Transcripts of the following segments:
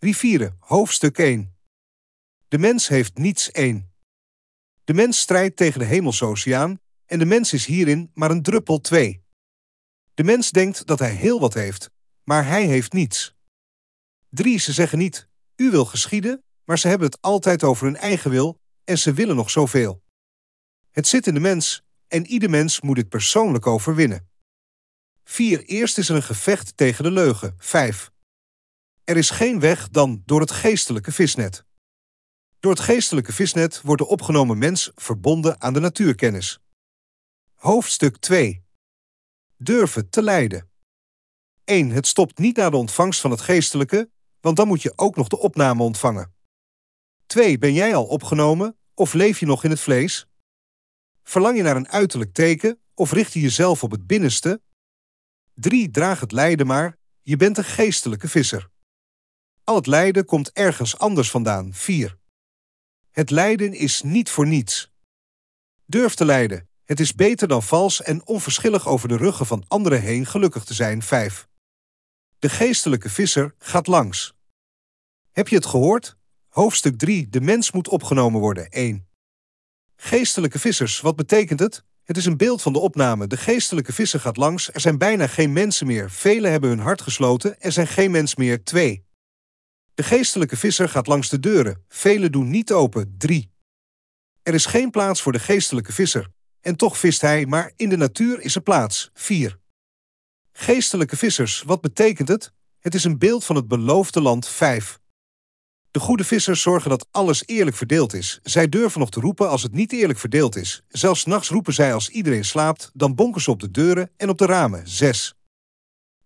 Rivieren, hoofdstuk 1. De mens heeft niets 1. De mens strijdt tegen de hemelse oceaan en de mens is hierin maar een druppel 2. De mens denkt dat hij heel wat heeft, maar hij heeft niets. 3. Ze zeggen niet, u wil geschieden, maar ze hebben het altijd over hun eigen wil en ze willen nog zoveel. Het zit in de mens en ieder mens moet dit persoonlijk overwinnen. 4. Eerst is er een gevecht tegen de leugen. 5. Er is geen weg dan door het geestelijke visnet. Door het geestelijke visnet wordt de opgenomen mens verbonden aan de natuurkennis. Hoofdstuk 2. Durven te lijden. 1. Het stopt niet na de ontvangst van het geestelijke, want dan moet je ook nog de opname ontvangen. 2. Ben jij al opgenomen of leef je nog in het vlees? Verlang je naar een uiterlijk teken of richt je jezelf op het binnenste? 3. Draag het lijden maar, je bent een geestelijke visser. Al het lijden komt ergens anders vandaan. 4. Het lijden is niet voor niets. Durf te lijden. Het is beter dan vals en onverschillig over de ruggen van anderen heen gelukkig te zijn. 5. De geestelijke visser gaat langs. Heb je het gehoord? Hoofdstuk 3. De mens moet opgenomen worden. 1. Geestelijke vissers, wat betekent het? Het is een beeld van de opname. De geestelijke visser gaat langs. Er zijn bijna geen mensen meer. Velen hebben hun hart gesloten. Er zijn geen mens meer. 2. De geestelijke visser gaat langs de deuren. Velen doen niet open. 3. Er is geen plaats voor de geestelijke visser. En toch vist hij, maar in de natuur is er plaats. 4. Geestelijke vissers, wat betekent het? Het is een beeld van het beloofde land 5. De goede vissers zorgen dat alles eerlijk verdeeld is. Zij durven nog te roepen als het niet eerlijk verdeeld is. Zelfs nachts roepen zij als iedereen slaapt, dan bonken ze op de deuren en op de ramen. 6.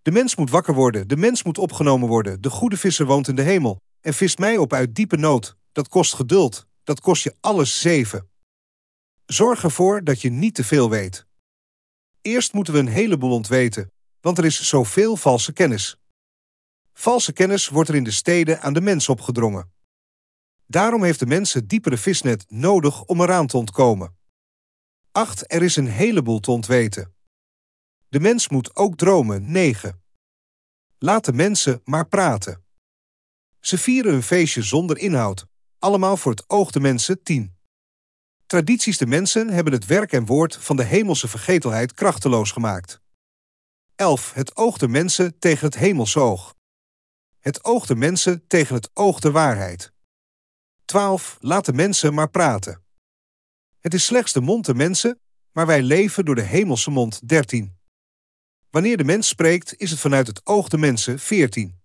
De mens moet wakker worden, de mens moet opgenomen worden. De goede visser woont in de hemel en vist mij op uit diepe nood. Dat kost geduld, dat kost je alles zeven. Zorg ervoor dat je niet te veel weet. Eerst moeten we een heleboel ontweten, want er is zoveel valse kennis. Valse kennis wordt er in de steden aan de mens opgedrongen. Daarom heeft de mens het diepere visnet nodig om eraan te ontkomen. 8. Er is een heleboel te ontweten. De mens moet ook dromen. 9. Laat de mensen maar praten. Ze vieren hun feestje zonder inhoud, allemaal voor het oog de mensen 10. Tradities de mensen hebben het werk en woord van de hemelse vergetelheid krachteloos gemaakt. 11. Het oog de mensen tegen het hemelse oog. Het oog de mensen tegen het oog de waarheid. 12. Laat de mensen maar praten. Het is slechts de mond de mensen, maar wij leven door de hemelse mond 13. Wanneer de mens spreekt, is het vanuit het oog de mensen 14.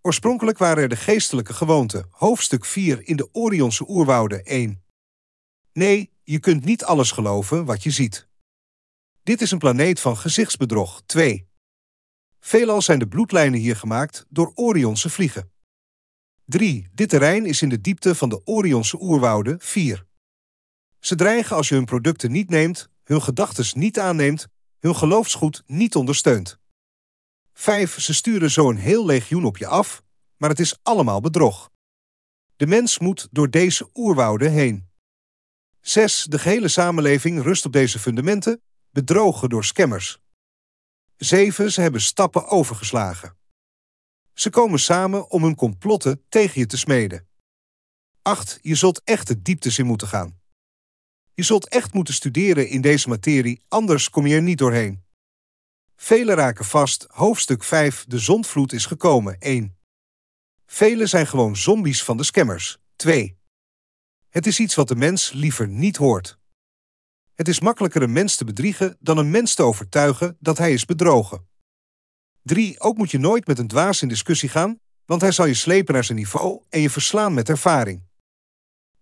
Oorspronkelijk waren er de geestelijke gewoonten, hoofdstuk 4 in de Orionse oerwouden 1. Nee, je kunt niet alles geloven wat je ziet. Dit is een planeet van gezichtsbedrog 2. Veelal zijn de bloedlijnen hier gemaakt door Orionse vliegen. 3. Dit terrein is in de diepte van de Orionse oerwouden 4. Ze dreigen als je hun producten niet neemt, hun gedachten niet aanneemt, hun geloofsgoed niet ondersteunt. 5. Ze sturen zo een heel legioen op je af, maar het is allemaal bedrog. De mens moet door deze oerwouden heen. 6. De gehele samenleving rust op deze fundamenten, bedrogen door scammers. 7. Ze hebben stappen overgeslagen. Ze komen samen om hun complotten tegen je te smeden. 8. Je zult echt de dieptes in moeten gaan. Je zult echt moeten studeren in deze materie, anders kom je er niet doorheen. Velen raken vast, hoofdstuk 5, de zondvloed is gekomen, 1. Velen zijn gewoon zombies van de scammers, 2. Het is iets wat de mens liever niet hoort. Het is makkelijker een mens te bedriegen dan een mens te overtuigen dat hij is bedrogen. 3. Ook moet je nooit met een dwaas in discussie gaan, want hij zal je slepen naar zijn niveau en je verslaan met ervaring.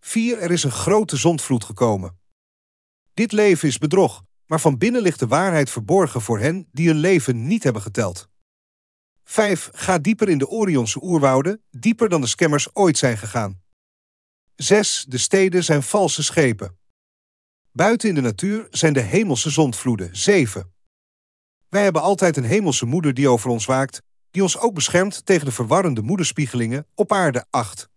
4. Er is een grote zondvloed gekomen. Dit leven is bedrog, maar van binnen ligt de waarheid verborgen voor hen die hun leven niet hebben geteld. 5. Ga dieper in de Orionse oerwouden, dieper dan de scammers ooit zijn gegaan. 6. De steden zijn valse schepen. Buiten in de natuur zijn de hemelse zondvloeden, 7. Wij hebben altijd een hemelse moeder die over ons waakt, die ons ook beschermt tegen de verwarrende moederspiegelingen op aarde 8.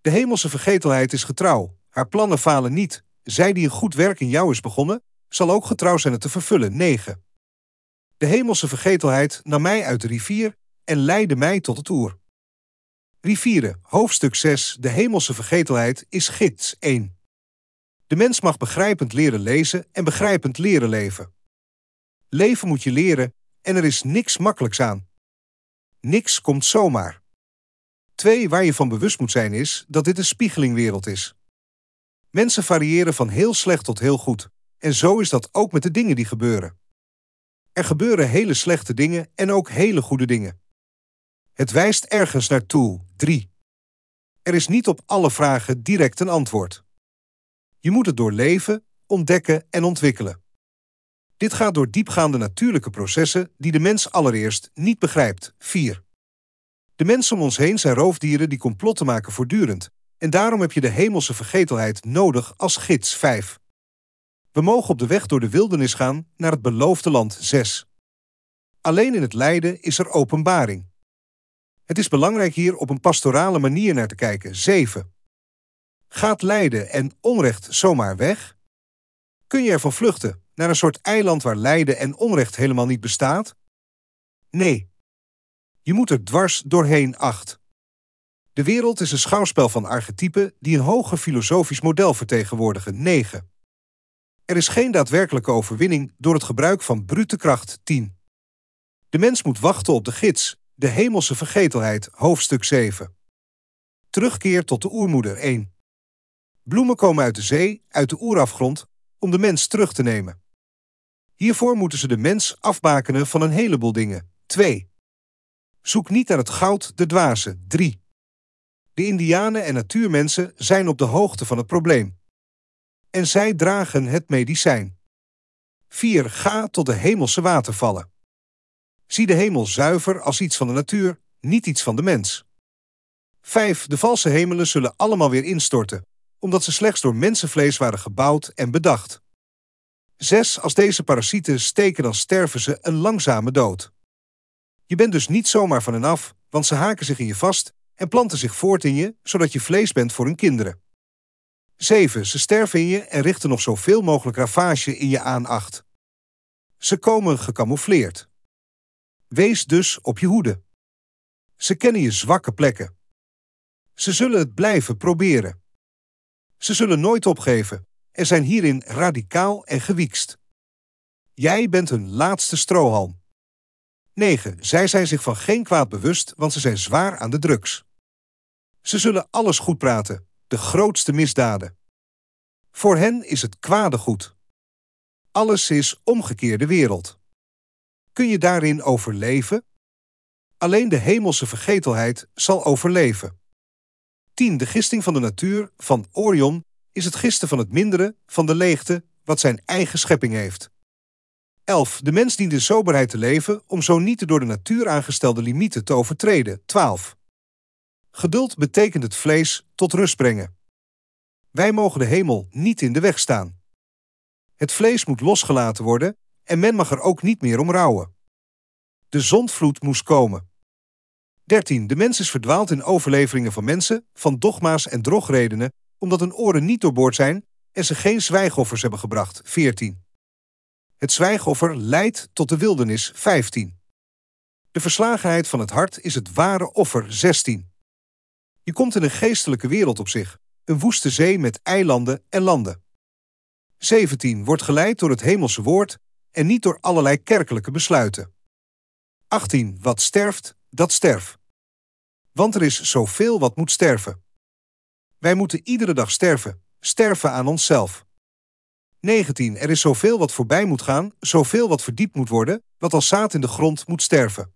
De hemelse vergetelheid is getrouw, haar plannen falen niet. Zij die een goed werk in jou is begonnen, zal ook getrouw zijn het te vervullen 9. De hemelse vergetelheid nam mij uit de rivier en leidde mij tot het oer. Rivieren, hoofdstuk 6, de hemelse vergetelheid, is gids 1. De mens mag begrijpend leren lezen en begrijpend leren leven. Leven moet je leren en er is niks makkelijks aan. Niks komt zomaar. Twee, waar je van bewust moet zijn is dat dit een spiegelingwereld is. Mensen variëren van heel slecht tot heel goed. En zo is dat ook met de dingen die gebeuren. Er gebeuren hele slechte dingen en ook hele goede dingen. Het wijst ergens naartoe. 3. Er is niet op alle vragen direct een antwoord. Je moet het doorleven, ontdekken en ontwikkelen. Dit gaat door diepgaande natuurlijke processen die de mens allereerst niet begrijpt. 4. De mensen om ons heen zijn roofdieren die complotten maken voortdurend. En daarom heb je de hemelse vergetelheid nodig als gids 5. We mogen op de weg door de wildernis gaan naar het beloofde land 6. Alleen in het lijden is er openbaring. Het is belangrijk hier op een pastorale manier naar te kijken. 7. Gaat lijden en onrecht zomaar weg? Kun je ervan vluchten naar een soort eiland waar lijden en onrecht helemaal niet bestaat? Nee. Je moet er dwars doorheen acht. De wereld is een schouwspel van archetypen die een hoger filosofisch model vertegenwoordigen. 9. Er is geen daadwerkelijke overwinning door het gebruik van brute kracht 10. De mens moet wachten op de gids, de hemelse vergetelheid, hoofdstuk 7. Terugkeer tot de oermoeder 1. Bloemen komen uit de zee, uit de oerafgrond, om de mens terug te nemen. Hiervoor moeten ze de mens afbakenen van een heleboel dingen. 2. Zoek niet naar het goud, de dwaze. 3. De indianen en natuurmensen zijn op de hoogte van het probleem. En zij dragen het medicijn. 4. Ga tot de hemelse watervallen. Zie de hemel zuiver als iets van de natuur, niet iets van de mens. 5. De valse hemelen zullen allemaal weer instorten, omdat ze slechts door mensenvlees waren gebouwd en bedacht. 6. Als deze parasieten steken, dan sterven ze een langzame dood. Je bent dus niet zomaar van hen af, want ze haken zich in je vast en planten zich voort in je, zodat je vlees bent voor hun kinderen. 7. Ze sterven in je en richten nog zoveel mogelijk ravage in je aan. 8. Ze komen gecamoufleerd. Wees dus op je hoede. Ze kennen je zwakke plekken. Ze zullen het blijven proberen. Ze zullen nooit opgeven en zijn hierin radicaal en gewiekst. Jij bent hun laatste strohalm. 9. Zij zijn zich van geen kwaad bewust, want ze zijn zwaar aan de drugs. Ze zullen alles goed praten, de grootste misdaden. Voor hen is het kwade goed. Alles is omgekeerde wereld. Kun je daarin overleven? Alleen de hemelse vergetelheid zal overleven. 10. De gisting van de natuur van Orion is het gisten van het mindere, van de leegte, wat zijn eigen schepping heeft. 11. De mens dient in soberheid te leven om zo niet de door de natuur aangestelde limieten te overtreden. 12. Geduld betekent het vlees tot rust brengen. Wij mogen de hemel niet in de weg staan. Het vlees moet losgelaten worden en men mag er ook niet meer om rouwen. De zondvloed moest komen. 13. De mens is verdwaald in overleveringen van mensen, van dogma's en drogredenen, omdat hun oren niet doorboord zijn en ze geen zwijgoffers hebben gebracht. 14. Het zwijgoffer leidt tot de wildernis. 15. De verslagenheid van het hart is het ware offer. 16. Je komt in een geestelijke wereld op zich, een woeste zee met eilanden en landen. 17. Wordt geleid door het hemelse woord en niet door allerlei kerkelijke besluiten. 18. Wat sterft, dat sterft. Want er is zoveel wat moet sterven. Wij moeten iedere dag sterven, sterven aan onszelf. 19. Er is zoveel wat voorbij moet gaan, zoveel wat verdiept moet worden, wat als zaad in de grond moet sterven.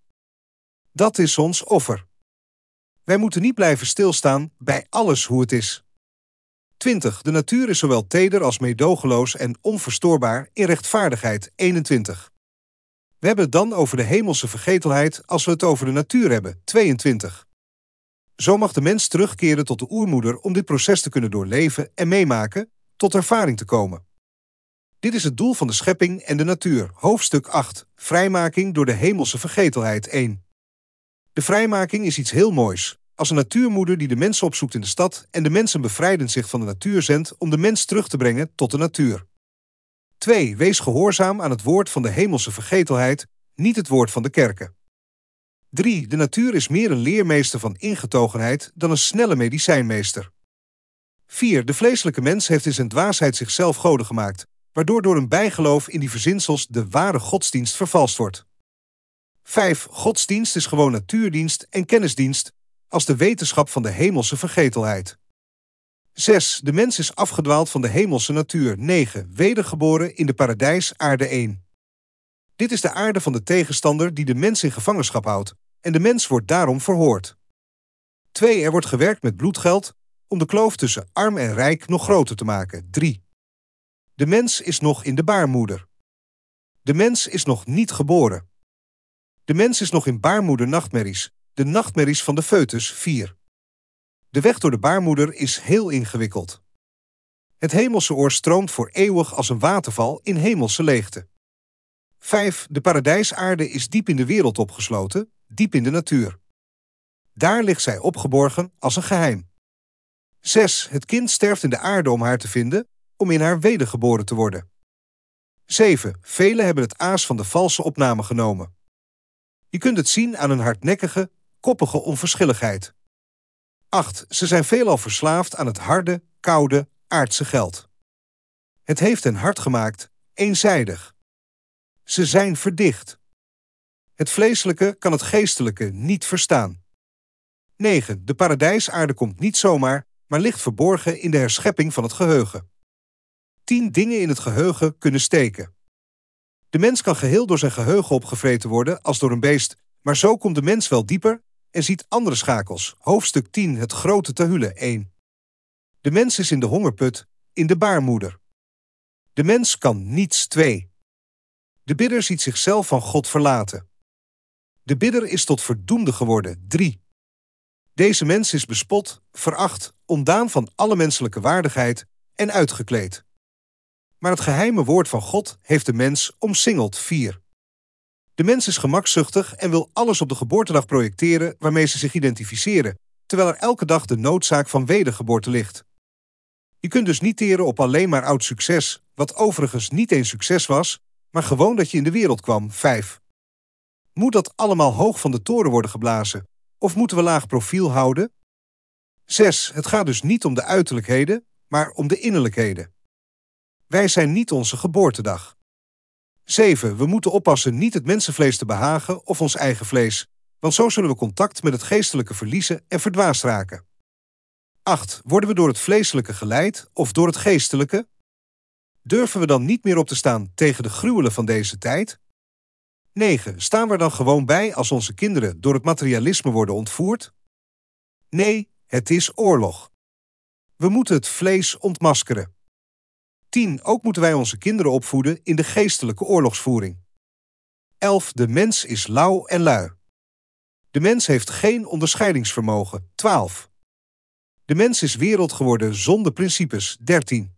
Dat is ons offer. Wij moeten niet blijven stilstaan bij alles hoe het is. 20. De natuur is zowel teder als meedogenloos en onverstoorbaar in rechtvaardigheid. 21. We hebben het dan over de hemelse vergetelheid als we het over de natuur hebben. 22. Zo mag de mens terugkeren tot de oermoeder om dit proces te kunnen doorleven en meemaken, tot ervaring te komen. Dit is het doel van de schepping en de natuur. Hoofdstuk 8. Vrijmaking door de hemelse vergetelheid 1. De vrijmaking is iets heel moois. Als een natuurmoeder die de mensen opzoekt in de stad en de mensen bevrijdend zich van de natuur zendt om de mens terug te brengen tot de natuur. 2. Wees gehoorzaam aan het woord van de hemelse vergetelheid, niet het woord van de kerken. 3. De natuur is meer een leermeester van ingetogenheid dan een snelle medicijnmeester. 4. De vleeselijke mens heeft in zijn dwaasheid zichzelf goden gemaakt, waardoor door een bijgeloof in die verzinsels de ware godsdienst vervalst wordt. 5. Godsdienst is gewoon natuurdienst en kennisdienst als de wetenschap van de hemelse vergetelheid. 6. De mens is afgedwaald van de hemelse natuur. 9. Wedergeboren in de paradijs aarde 1. Dit is de aarde van de tegenstander die de mens in gevangenschap houdt, en de mens wordt daarom verhoord. 2. Er wordt gewerkt met bloedgeld om de kloof tussen arm en rijk nog groter te maken. 3. De mens is nog in de baarmoeder. De mens is nog niet geboren. De mens is nog in baarmoeder nachtmerries, de nachtmerries van de foetus 4. De weg door de baarmoeder is heel ingewikkeld. Het hemelse oor stroomt voor eeuwig als een waterval in hemelse leegte. 5. De paradijsaarde is diep in de wereld opgesloten, diep in de natuur. Daar ligt zij opgeborgen als een geheim. 6. Het kind sterft in de aarde om haar te vinden, om in haar wedergeboren te worden. 7. Velen hebben het aas van de valse opname genomen. Je kunt het zien aan hun hardnekkige, koppige onverschilligheid. 8. Ze zijn veelal verslaafd aan het harde, koude, aardse geld. Het heeft hen hard gemaakt, eenzijdig. Ze zijn verdicht. Het vleeselijke kan het geestelijke niet verstaan. 9. De paradijsaarde komt niet zomaar, maar ligt verborgen in de herschepping van het geheugen. 10 dingen in het geheugen kunnen steken. De mens kan geheel door zijn geheugen opgevreten worden als door een beest, maar zo komt de mens wel dieper en ziet andere schakels. Hoofdstuk 10, het grote tahule 1. De mens is in de hongerput, in de baarmoeder. De mens kan niets 2. De bidder ziet zichzelf van God verlaten. De bidder is tot verdoemde geworden 3. Deze mens is bespot, veracht, ontdaan van alle menselijke waardigheid en uitgekleed. Maar het geheime woord van God heeft de mens omsingeld 4. De mens is gemakzuchtig en wil alles op de geboortedag projecteren waarmee ze zich identificeren, terwijl er elke dag de noodzaak van wedergeboorte ligt. Je kunt dus niet teren op alleen maar oud succes, wat overigens niet eens succes was, maar gewoon dat je in de wereld kwam. 5. Moet dat allemaal hoog van de toren worden geblazen? Of moeten we laag profiel houden? 6. Het gaat dus niet om de uiterlijkheden, maar om de innerlijkheden. Wij zijn niet onze geboortedag. 7. We moeten oppassen niet het mensenvlees te behagen of ons eigen vlees, want zo zullen we contact met het geestelijke verliezen en verdwaasd raken. 8. Worden we door het vleeselijke geleid of door het geestelijke? Durven we dan niet meer op te staan tegen de gruwelen van deze tijd? 9. Staan we er dan gewoon bij als onze kinderen door het materialisme worden ontvoerd? Nee, het is oorlog. We moeten het vlees ontmaskeren. 10. Ook moeten wij onze kinderen opvoeden in de geestelijke oorlogsvoering. 11. De mens is lauw en lui. De mens heeft geen onderscheidingsvermogen. 12. De mens is wereld geworden zonder principes. 13.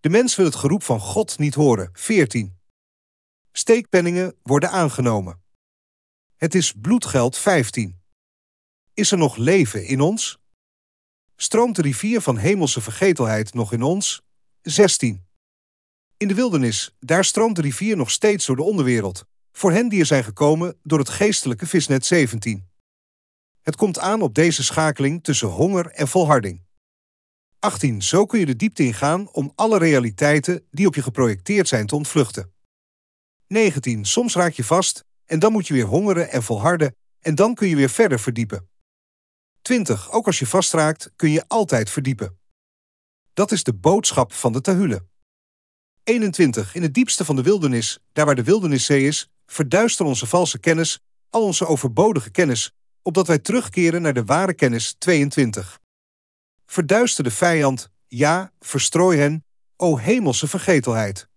De mens wil het geroep van God niet horen. 14. Steekpenningen worden aangenomen. Het is bloedgeld 15. Is er nog leven in ons? Stroomt de rivier van hemelse vergetelheid nog in ons? 16. In de wildernis, daar stroomt de rivier nog steeds door de onderwereld, voor hen die er zijn gekomen door het geestelijke visnet 17. Het komt aan op deze schakeling tussen honger en volharding. 18. Zo kun je de diepte ingaan om alle realiteiten die op je geprojecteerd zijn te ontvluchten. 19. Soms raak je vast en dan moet je weer hongeren en volharden en dan kun je weer verder verdiepen. 20. Ook als je vastraakt kun je altijd verdiepen. Dat is de boodschap van de Tahule. 21. In het diepste van de wildernis, daar waar de wilderniszee is, verduister onze valse kennis, al onze overbodige kennis, opdat wij terugkeren naar de ware kennis 22. Verduister de vijand, ja, verstrooi hen, o hemelse vergetelheid.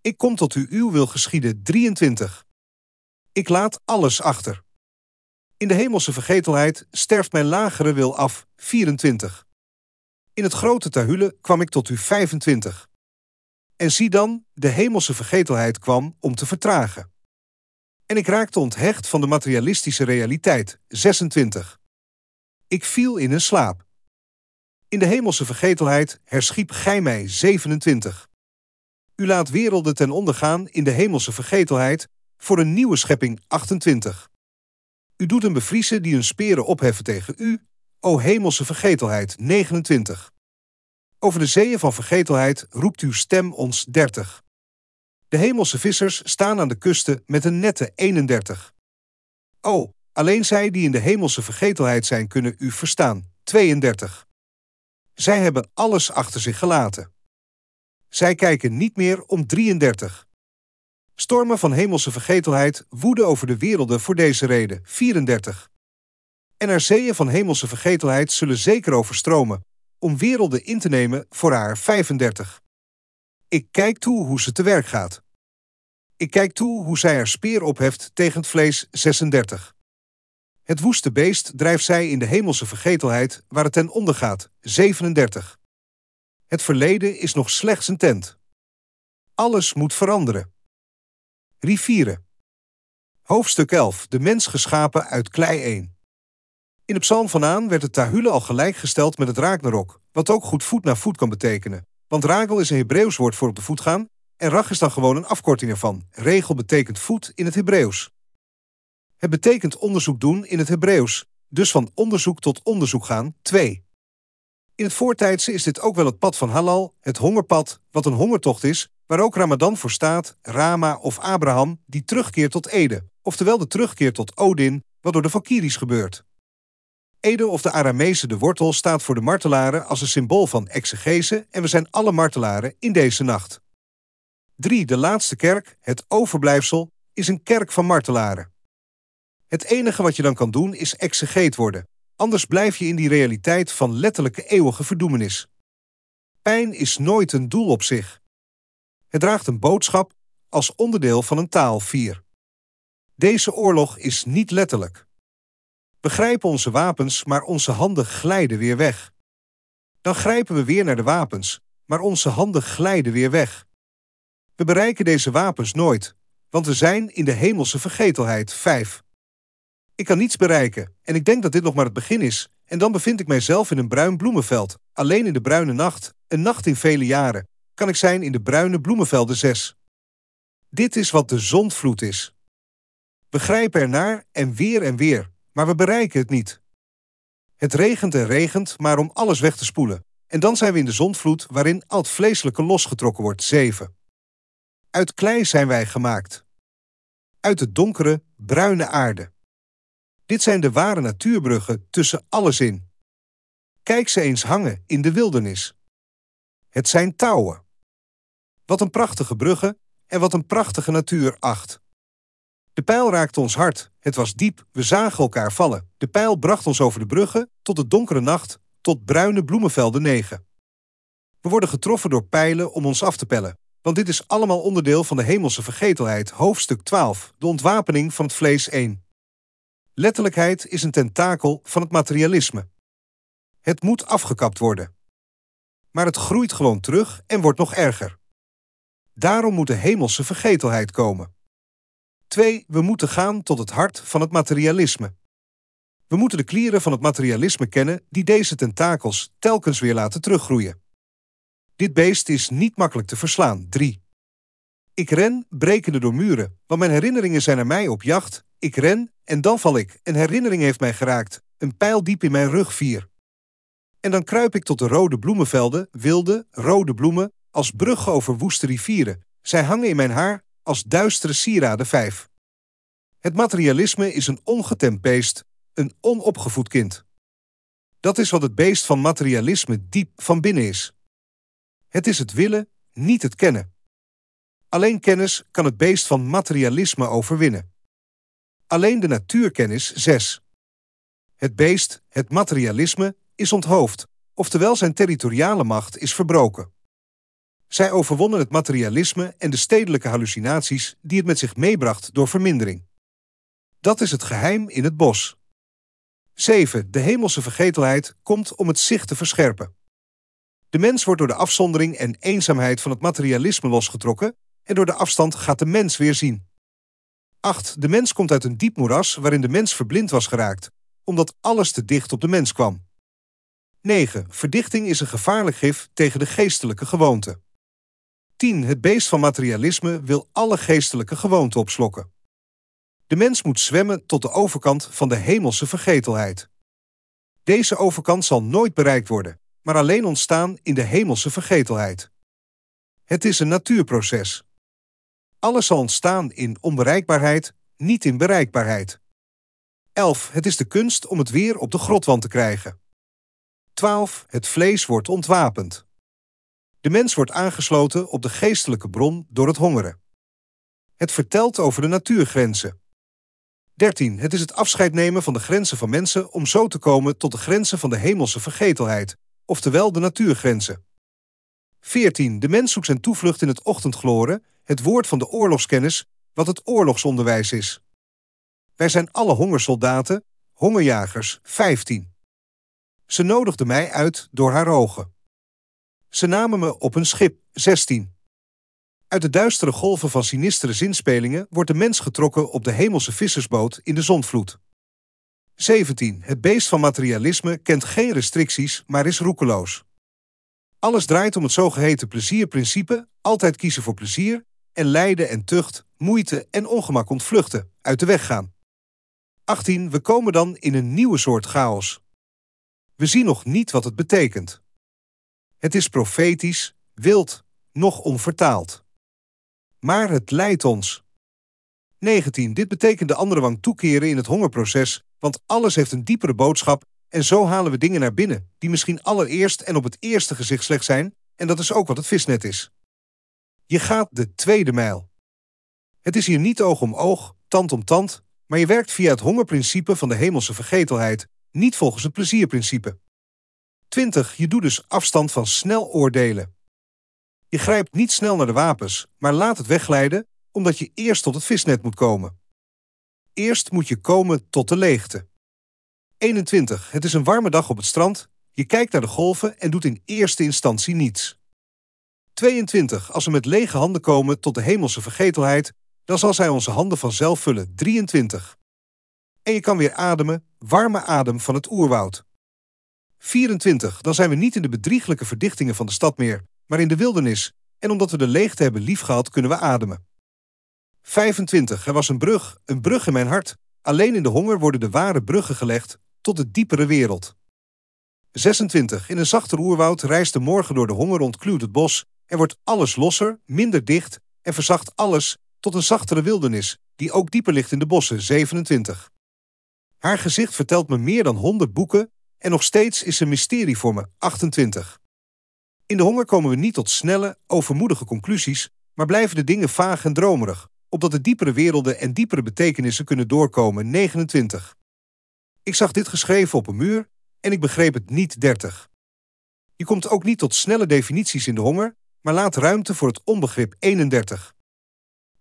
Ik kom tot u, uw wil geschieden 23. Ik laat alles achter. In de hemelse vergetelheid sterft mijn lagere wil af 24. In het grote Tahule kwam ik tot u 25. En zie dan, de hemelse vergetelheid kwam om te vertragen. En ik raakte onthecht van de materialistische realiteit 26. Ik viel in een slaap. In de hemelse vergetelheid herschiep gij mij 27. U laat werelden ten onder gaan in de hemelse vergetelheid voor een nieuwe schepping 28. U doet een bevriezen die hun speren opheffen tegen u, o hemelse vergetelheid, 29. Over de zeeën van vergetelheid roept uw stem ons 30. De hemelse vissers staan aan de kusten met een nette 31. O, alleen zij die in de hemelse vergetelheid zijn kunnen u verstaan, 32. Zij hebben alles achter zich gelaten. Zij kijken niet meer om 33. Stormen van hemelse vergetelheid woeden over de werelden voor deze reden, 34. En er zeeën van hemelse vergetelheid zullen zeker overstromen, om werelden in te nemen voor haar 35. Ik kijk toe hoe ze te werk gaat. Ik kijk toe hoe zij haar speer opheft tegen het vlees 36. Het woeste beest drijft zij in de hemelse vergetelheid waar het ten onder gaat 37. Het verleden is nog slechts een tent. Alles moet veranderen. Rivieren. Hoofdstuk 11. De mens geschapen uit klei 1. In de psalm van Aan werd het tahule al gelijkgesteld met het raaknerok, wat ook goed voet naar voet kan betekenen. Want ragel is een Hebreeuws woord voor op de voet gaan en rag is dan gewoon een afkorting ervan. Regel betekent voet in het Hebreeuws. Het betekent onderzoek doen in het Hebreeuws, dus van onderzoek tot onderzoek gaan, 2. In het voortijdse is dit ook wel het pad van Halal, het hongerpad, wat een hongertocht is, waar ook Ramadan voor staat, Rama of Abraham, die terugkeert tot Ede, oftewel de terugkeer tot Odin, wat door de Valkyries gebeurt. Ede of de Aramese de wortel staat voor de martelaren als een symbool van exegese en we zijn alle martelaren in deze nacht. 3. De laatste kerk, het overblijfsel, is een kerk van martelaren. Het enige wat je dan kan doen is exegeet worden, anders blijf je in die realiteit van letterlijke eeuwige verdoemenis. Pijn is nooit een doel op zich. Het draagt een boodschap als onderdeel van een taal 4. Deze oorlog is niet letterlijk. We grijpen onze wapens, maar onze handen glijden weer weg. Dan grijpen we weer naar de wapens, maar onze handen glijden weer weg. We bereiken deze wapens nooit, want we zijn in de hemelse vergetelheid 5. Ik kan niets bereiken en ik denk dat dit nog maar het begin is, en dan bevind ik mijzelf in een bruin bloemenveld, alleen in de bruine nacht, een nacht in vele jaren, kan ik zijn in de bruine bloemenvelden 6. Dit is wat de zondvloed is. We grijpen ernaar en weer en weer, maar we bereiken het niet. Het regent en regent, maar om alles weg te spoelen. En dan zijn we in de zondvloed waarin al het vleeselijke losgetrokken wordt 7. Uit klei zijn wij gemaakt. Uit de donkere, bruine aarde. Dit zijn de ware natuurbruggen tussen alles in. Kijk ze eens hangen in de wildernis. Het zijn touwen. Wat een prachtige bruggen en wat een prachtige natuur acht. De pijl raakte ons hart, het was diep, we zagen elkaar vallen. De pijl bracht ons over de bruggen, tot de donkere nacht, tot bruine bloemenvelden 9. We worden getroffen door pijlen om ons af te pellen, want dit is allemaal onderdeel van de hemelse vergetelheid, hoofdstuk 12, de ontwapening van het vlees 1. Letterlijkheid is een tentakel van het materialisme. Het moet afgekapt worden. Maar het groeit gewoon terug en wordt nog erger. Daarom moet de hemelse vergetelheid komen. 2. We moeten gaan tot het hart van het materialisme. We moeten de klieren van het materialisme kennen die deze tentakels telkens weer laten teruggroeien. Dit beest is niet makkelijk te verslaan. 3. Ik ren, brekende door muren, want mijn herinneringen zijn naar mij op jacht. Ik ren en dan val ik. Een herinnering heeft mij geraakt, een pijl diep in mijn rug 4. En dan kruip ik tot de rode bloemenvelden, wilde, rode bloemen, als bruggen over woeste rivieren. Zij hangen in mijn haar als duistere sieraden 5. Het materialisme is een ongetemd beest, een onopgevoed kind. Dat is wat het beest van materialisme diep van binnen is. Het is het willen, niet het kennen. Alleen kennis kan het beest van materialisme overwinnen. Alleen de natuurkennis 6. Het beest, het materialisme, is onthoofd, oftewel zijn territoriale macht is verbroken. Zij overwonnen het materialisme en de stedelijke hallucinaties die het met zich meebracht door vermindering. Dat is het geheim in het bos. 7. De hemelse vergetelheid komt om het zicht te verscherpen. De mens wordt door de afzondering en eenzaamheid van het materialisme losgetrokken en door de afstand gaat de mens weer zien. 8. De mens komt uit een diep moeras waarin de mens verblind was geraakt, omdat alles te dicht op de mens kwam. 9. Verdichting is een gevaarlijk gif tegen de geestelijke gewoonte. 10. Het beest van materialisme wil alle geestelijke gewoonten opslokken. De mens moet zwemmen tot de overkant van de hemelse vergetelheid. Deze overkant zal nooit bereikt worden, maar alleen ontstaan in de hemelse vergetelheid. Het is een natuurproces. Alles zal ontstaan in onbereikbaarheid, niet in bereikbaarheid. 11. Het is de kunst om het weer op de grotwand te krijgen. 12. Het vlees wordt ontwapend. De mens wordt aangesloten op de geestelijke bron door het hongeren. Het vertelt over de natuurgrenzen. 13. Het is het afscheid nemen van de grenzen van mensen om zo te komen tot de grenzen van de hemelse vergetelheid, oftewel de natuurgrenzen. 14. De mens zoekt zijn toevlucht in het ochtendgloren, het woord van de oorlogskennis, wat het oorlogsonderwijs is. Wij zijn alle hongersoldaten, hongerjagers, 15. Ze nodigde mij uit door haar ogen. Ze namen me op een schip, 16. Uit de duistere golven van sinistere zinspelingen wordt de mens getrokken op de hemelse vissersboot in de zonvloed. 17. Het beest van materialisme kent geen restricties, maar is roekeloos. Alles draait om het zogeheten plezierprincipe, altijd kiezen voor plezier, en lijden en tucht, moeite en ongemak ontvluchten, uit de weg gaan. 18. We komen dan in een nieuwe soort chaos. We zien nog niet wat het betekent. Het is profetisch, wild, nog onvertaald. Maar het leidt ons. 19. Dit betekent de andere wang toekeren in het hongerproces, want alles heeft een diepere boodschap en zo halen we dingen naar binnen, die misschien allereerst en op het eerste gezicht slecht zijn, en dat is ook wat het visnet is. Je gaat de tweede mijl. Het is hier niet oog om oog, tand om tand, maar je werkt via het hongerprincipe van de hemelse vergetelheid, niet volgens het plezierprincipe. 20. Je doet dus afstand van snel oordelen. Je grijpt niet snel naar de wapens, maar laat het wegglijden, omdat je eerst tot het visnet moet komen. Eerst moet je komen tot de leegte. 21. Het is een warme dag op het strand. Je kijkt naar de golven en doet in eerste instantie niets. 22. Als we met lege handen komen tot de hemelse vergetelheid, dan zal zij onze handen vanzelf vullen. 23. En je kan weer ademen, warme adem van het oerwoud. 24. Dan zijn we niet in de bedrieglijke verdichtingen van de stad meer, maar in de wildernis, en omdat we de leegte hebben liefgehad, kunnen we ademen. 25. Er was een brug, een brug in mijn hart. Alleen in de honger worden de ware bruggen gelegd tot de diepere wereld. 26. In een zachter oerwoud reist de morgen door de honger ontkluwt het bos en wordt alles losser, minder dicht en verzacht alles tot een zachtere wildernis, die ook dieper ligt in de bossen. 27. Haar gezicht vertelt me meer dan 100 boeken en nog steeds is ze mysterie voor me. 28. In de honger komen we niet tot snelle, overmoedige conclusies, maar blijven de dingen vaag en dromerig, opdat de diepere werelden en diepere betekenissen kunnen doorkomen. 29. Ik zag dit geschreven op een muur en ik begreep het niet 30. Je komt ook niet tot snelle definities in de honger, maar laat ruimte voor het onbegrip 31.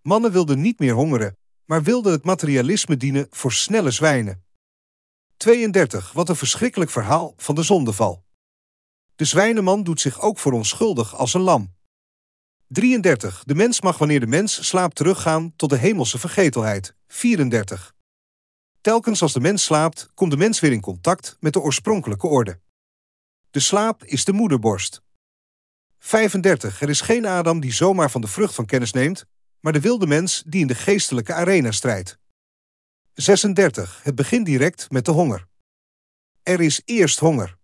Mannen wilden niet meer hongeren, maar wilden het materialisme dienen voor snelle zwijnen. 32. Wat een verschrikkelijk verhaal van de zondeval. De zwijneman doet zich ook voor onschuldig als een lam. 33. De mens mag wanneer de mens slaapt teruggaan tot de hemelse vergetelheid. 34. Telkens als de mens slaapt, komt de mens weer in contact met de oorspronkelijke orde. De slaap is de moederborst. 35. Er is geen Adam die zomaar van de vrucht van kennis neemt, maar de wilde mens die in de geestelijke arena strijdt. 36. Het begint direct met de honger. Er is eerst honger.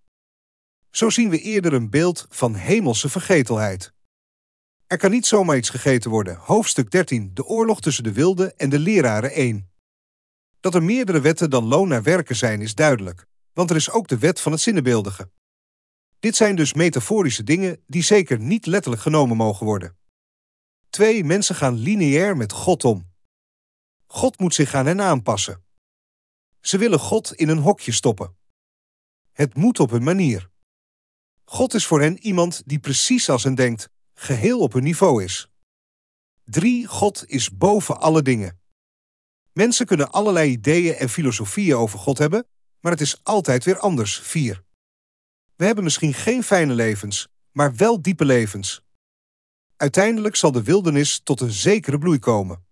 Zo zien we eerder een beeld van hemelse vergetelheid. Er kan niet zomaar iets gegeten worden. Hoofdstuk 13. De oorlog tussen de wilde en de leraren 1. Dat er meerdere wetten dan loon naar werken zijn is duidelijk, want er is ook de wet van het zinnebeeldige. Dit zijn dus metaforische dingen die zeker niet letterlijk genomen mogen worden. Twee mensen gaan lineair met God om. God moet zich aan hen aanpassen. Ze willen God in een hokje stoppen. Het moet op hun manier. God is voor hen iemand die precies als hen denkt, geheel op hun niveau is. 3. God is boven alle dingen. Mensen kunnen allerlei ideeën en filosofieën over God hebben, maar het is altijd weer anders. 4. We hebben misschien geen fijne levens, maar wel diepe levens. Uiteindelijk zal de wildernis tot een zekere bloei komen.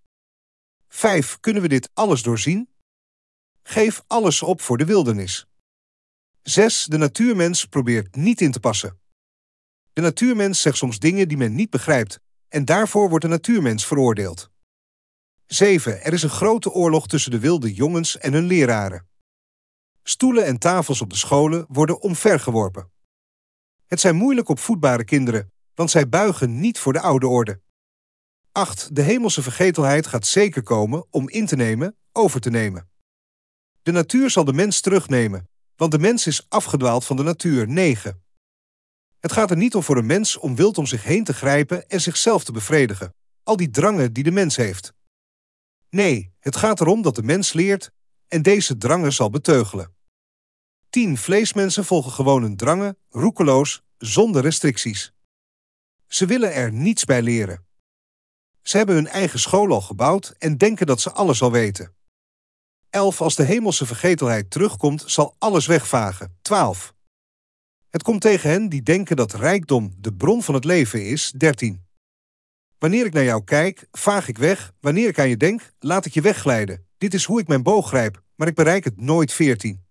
5. Kunnen we dit alles doorzien? Geef alles op voor de wildernis. 6. De natuurmens probeert niet in te passen. De natuurmens zegt soms dingen die men niet begrijpt, en daarvoor wordt de natuurmens veroordeeld. 7. Er is een grote oorlog tussen de wilde jongens en hun leraren. Stoelen en tafels op de scholen worden omvergeworpen. Het zijn moeilijk opvoedbare kinderen, want zij buigen niet voor de oude orde. 8. De hemelse vergetelheid gaat zeker komen om in te nemen, over te nemen. De natuur zal de mens terugnemen, want de mens is afgedwaald van de natuur. 9. Het gaat er niet om voor een mens om wild om zich heen te grijpen en zichzelf te bevredigen, al die drangen die de mens heeft. Nee, het gaat erom dat de mens leert en deze drangen zal beteugelen. 10. Vleesmensen volgen gewoon hun drangen, roekeloos, zonder restricties. Ze willen er niets bij leren. Ze hebben hun eigen school al gebouwd en denken dat ze alles al weten. 11. Als de hemelse vergetelheid terugkomt, zal alles wegvagen. 12. Het komt tegen hen die denken dat rijkdom de bron van het leven is. 13. Wanneer ik naar jou kijk, vaag ik weg. Wanneer ik aan je denk, laat ik je wegglijden. Dit is hoe ik mijn boog grijp, maar ik bereik het nooit. 14.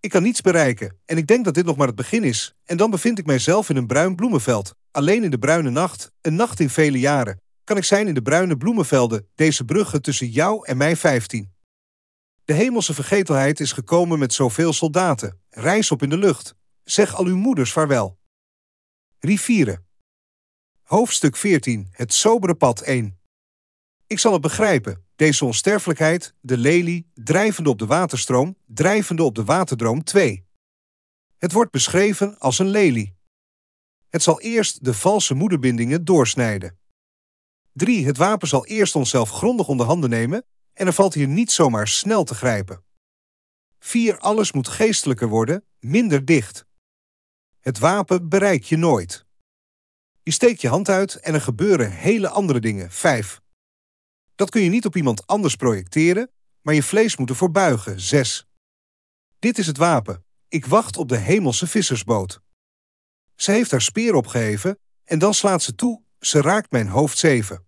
Ik kan niets bereiken en ik denk dat dit nog maar het begin is. En dan bevind ik mijzelf in een bruin bloemenveld, alleen in de bruine nacht, een nacht in vele jaren. Kan ik zijn in de bruine bloemenvelden, deze bruggen tussen jou en mij 15. De hemelse vergetelheid is gekomen met zoveel soldaten. Reis op in de lucht. Zeg al uw moeders vaarwel. Rivieren. Hoofdstuk 14. Het sobere pad 1. Ik zal het begrijpen. Deze onsterfelijkheid, de lelie, drijvende op de waterstroom, drijvende op de waterdroom 2. Het wordt beschreven als een lelie. Het zal eerst de valse moederbindingen doorsnijden. 3. Het wapen zal eerst onszelf grondig onder handen nemen en er valt hier niet zomaar snel te grijpen. 4. Alles moet geestelijker worden, minder dicht. Het wapen bereik je nooit. Je steekt je hand uit en er gebeuren hele andere dingen. 5. Dat kun je niet op iemand anders projecteren, maar je vlees moet ervoor buigen. 6. Dit is het wapen. Ik wacht op de hemelse vissersboot. Ze heeft haar speer opgeheven en dan slaat ze toe, ze raakt mijn hoofd 7.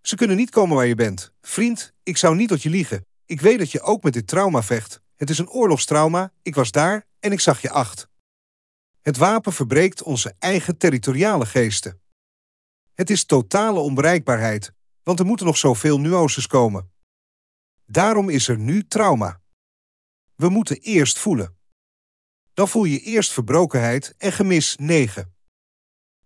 Ze kunnen niet komen waar je bent. Vriend, ik zou niet tot je liegen. Ik weet dat je ook met dit trauma vecht. Het is een oorlogstrauma, ik was daar en ik zag je acht. Het wapen verbreekt onze eigen territoriale geesten. Het is totale onbereikbaarheid, want er moeten nog zoveel nuances komen. Daarom is er nu trauma. We moeten eerst voelen. Dan voel je eerst verbrokenheid en gemis 9.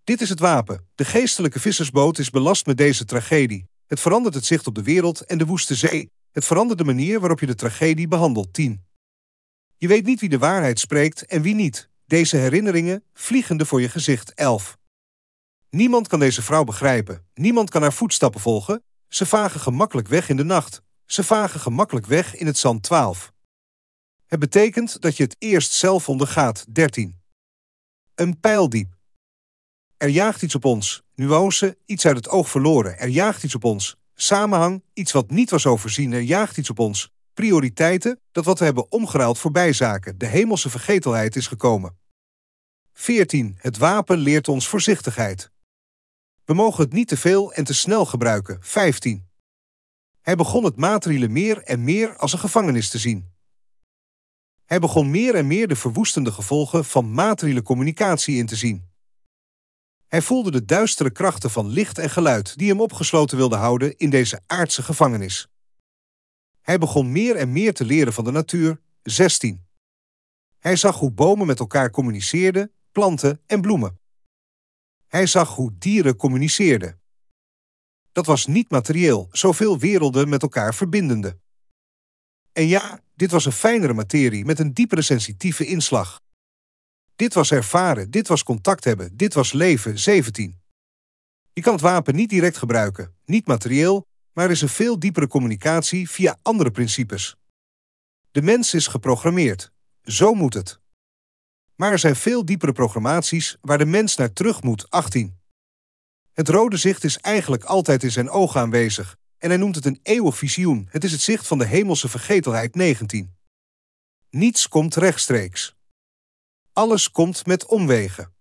Dit is het wapen. De geestelijke vissersboot is belast met deze tragedie. Het verandert het zicht op de wereld en de woeste zee. Het verandert de manier waarop je de tragedie behandelt. 10. Je weet niet wie de waarheid spreekt en wie niet. Deze herinneringen vliegende voor je gezicht 11. Niemand kan deze vrouw begrijpen. Niemand kan haar voetstappen volgen. Ze vagen gemakkelijk weg in de nacht. Ze vagen gemakkelijk weg in het zand 12. Het betekent dat je het eerst zelf ondergaat 13. Een pijldiep. Er jaagt iets op ons. Nuance, iets uit het oog verloren. Er jaagt iets op ons. Samenhang, iets wat niet was overzien. Er jaagt iets op ons. Prioriteiten, dat wat we hebben omgeruild voor bijzaken. De hemelse vergetelheid is gekomen. 14. Het wapen leert ons voorzichtigheid. We mogen het niet te veel en te snel gebruiken. 15. Hij begon het materiële meer en meer als een gevangenis te zien. Hij begon meer en meer de verwoestende gevolgen van materiële communicatie in te zien. Hij voelde de duistere krachten van licht en geluid die hem opgesloten wilden houden in deze aardse gevangenis. Hij begon meer en meer te leren van de natuur. 16. Hij zag hoe bomen met elkaar communiceerden, planten en bloemen. Hij zag hoe dieren communiceerden. Dat was niet materieel, zoveel werelden met elkaar verbindende. En ja, dit was een fijnere materie met een diepere sensitieve inslag. Dit was ervaren, dit was contact hebben, dit was leven 17. Je kan het wapen niet direct gebruiken, niet materieel, maar er is een veel diepere communicatie via andere principes. De mens is geprogrammeerd. Zo moet het. Maar er zijn veel diepere programmaties waar de mens naar terug moet 18. Het rode zicht is eigenlijk altijd in zijn ogen aanwezig en hij noemt het een eeuwig visioen. Het is het zicht van de hemelse vergetelheid 19. Niets komt rechtstreeks. Alles komt met omwegen.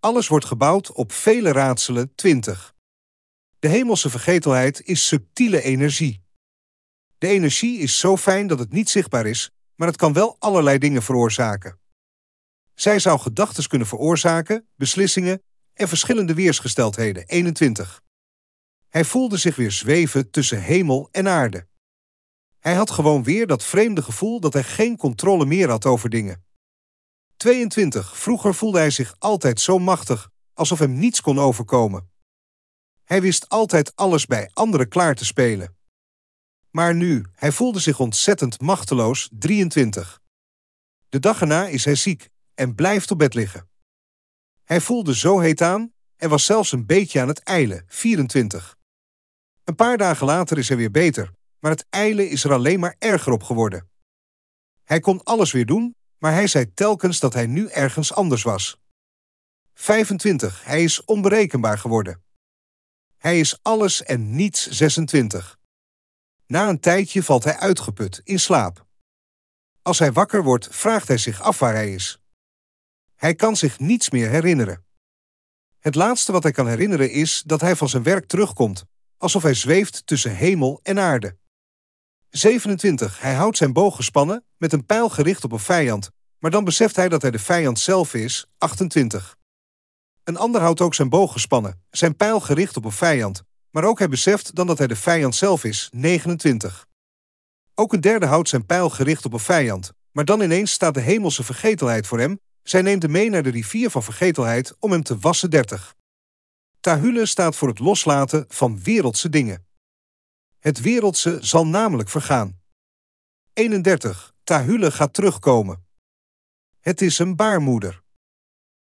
Alles wordt gebouwd op vele raadselen 20. De hemelse vergetelheid is subtiele energie. De energie is zo fijn dat het niet zichtbaar is, maar het kan wel allerlei dingen veroorzaken. Zij zou gedachten kunnen veroorzaken, beslissingen en verschillende weersgesteldheden 21. Hij voelde zich weer zweven tussen hemel en aarde. Hij had gewoon weer dat vreemde gevoel dat hij geen controle meer had over dingen. 22. Vroeger voelde hij zich altijd zo machtig, alsof hem niets kon overkomen. Hij wist altijd alles bij anderen klaar te spelen. Maar nu, hij voelde zich ontzettend machteloos, 23. De dag erna is hij ziek en blijft op bed liggen. Hij voelde zo heet aan en was zelfs een beetje aan het eilen, 24. Een paar dagen later is hij weer beter, maar het eilen is er alleen maar erger op geworden. Hij kon alles weer doen, maar hij zei telkens dat hij nu ergens anders was. 25. Hij is onberekenbaar geworden. Hij is alles en niets 26. Na een tijdje valt hij uitgeput, in slaap. Als hij wakker wordt, vraagt hij zich af waar hij is. Hij kan zich niets meer herinneren. Het laatste wat hij kan herinneren is dat hij van zijn werk terugkomt, alsof hij zweeft tussen hemel en aarde. 27. Hij houdt zijn boog gespannen, met een pijl gericht op een vijand, maar dan beseft hij dat hij de vijand zelf is, 28. Een ander houdt ook zijn boog gespannen, zijn pijl gericht op een vijand, maar ook hij beseft dan dat hij de vijand zelf is, 29. Ook een derde houdt zijn pijl gericht op een vijand, maar dan ineens staat de hemelse vergetelheid voor hem. Zij neemt hem mee naar de rivier van vergetelheid om hem te wassen, 30. Tahule staat voor het loslaten van wereldse dingen. Het wereldse zal namelijk vergaan. 31. Tahule gaat terugkomen. Het is een baarmoeder.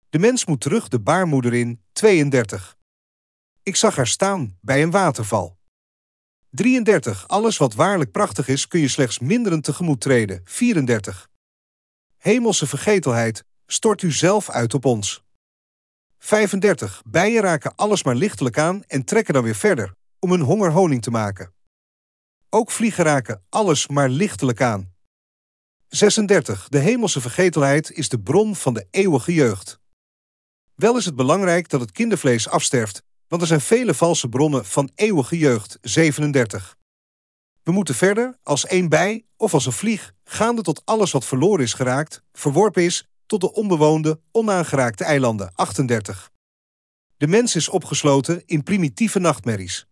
De mens moet terug de baarmoeder in, 32. Ik zag haar staan bij een waterval. 33. Alles wat waarlijk prachtig is, kun je slechts minderen tegemoet treden, 34. Hemelse vergetelheid, stort u zelf uit op ons. 35. Bijen raken alles maar lichtelijk aan en trekken dan weer verder, om hun honger honing te maken. Ook vliegen raken alles maar lichtelijk aan. 36. De hemelse vergetelheid is de bron van de eeuwige jeugd. Wel is het belangrijk dat het kindervlees afsterft, want er zijn vele valse bronnen van eeuwige jeugd, 37. We moeten verder, als één bij of als een vlieg, gaande tot alles wat verloren is geraakt, verworpen is, tot de onbewoonde, onaangeraakte eilanden, 38. De mens is opgesloten in primitieve nachtmerries.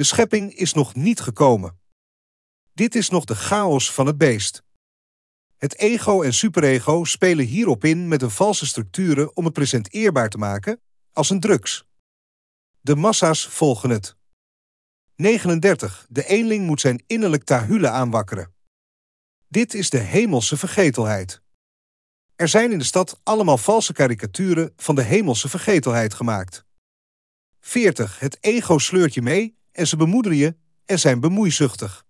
De schepping is nog niet gekomen. Dit is nog de chaos van het beest. Het ego en superego spelen hierop in met een valse structuren om het present eerbaar te maken, als een drugs. De massa's volgen het. 39. De eenling moet zijn innerlijk tahule aanwakkeren. Dit is de hemelse vergetelheid. Er zijn in de stad allemaal valse karikaturen van de hemelse vergetelheid gemaakt. 40. Het ego sleurt je mee en ze bemoederen je en zijn bemoeizuchtig.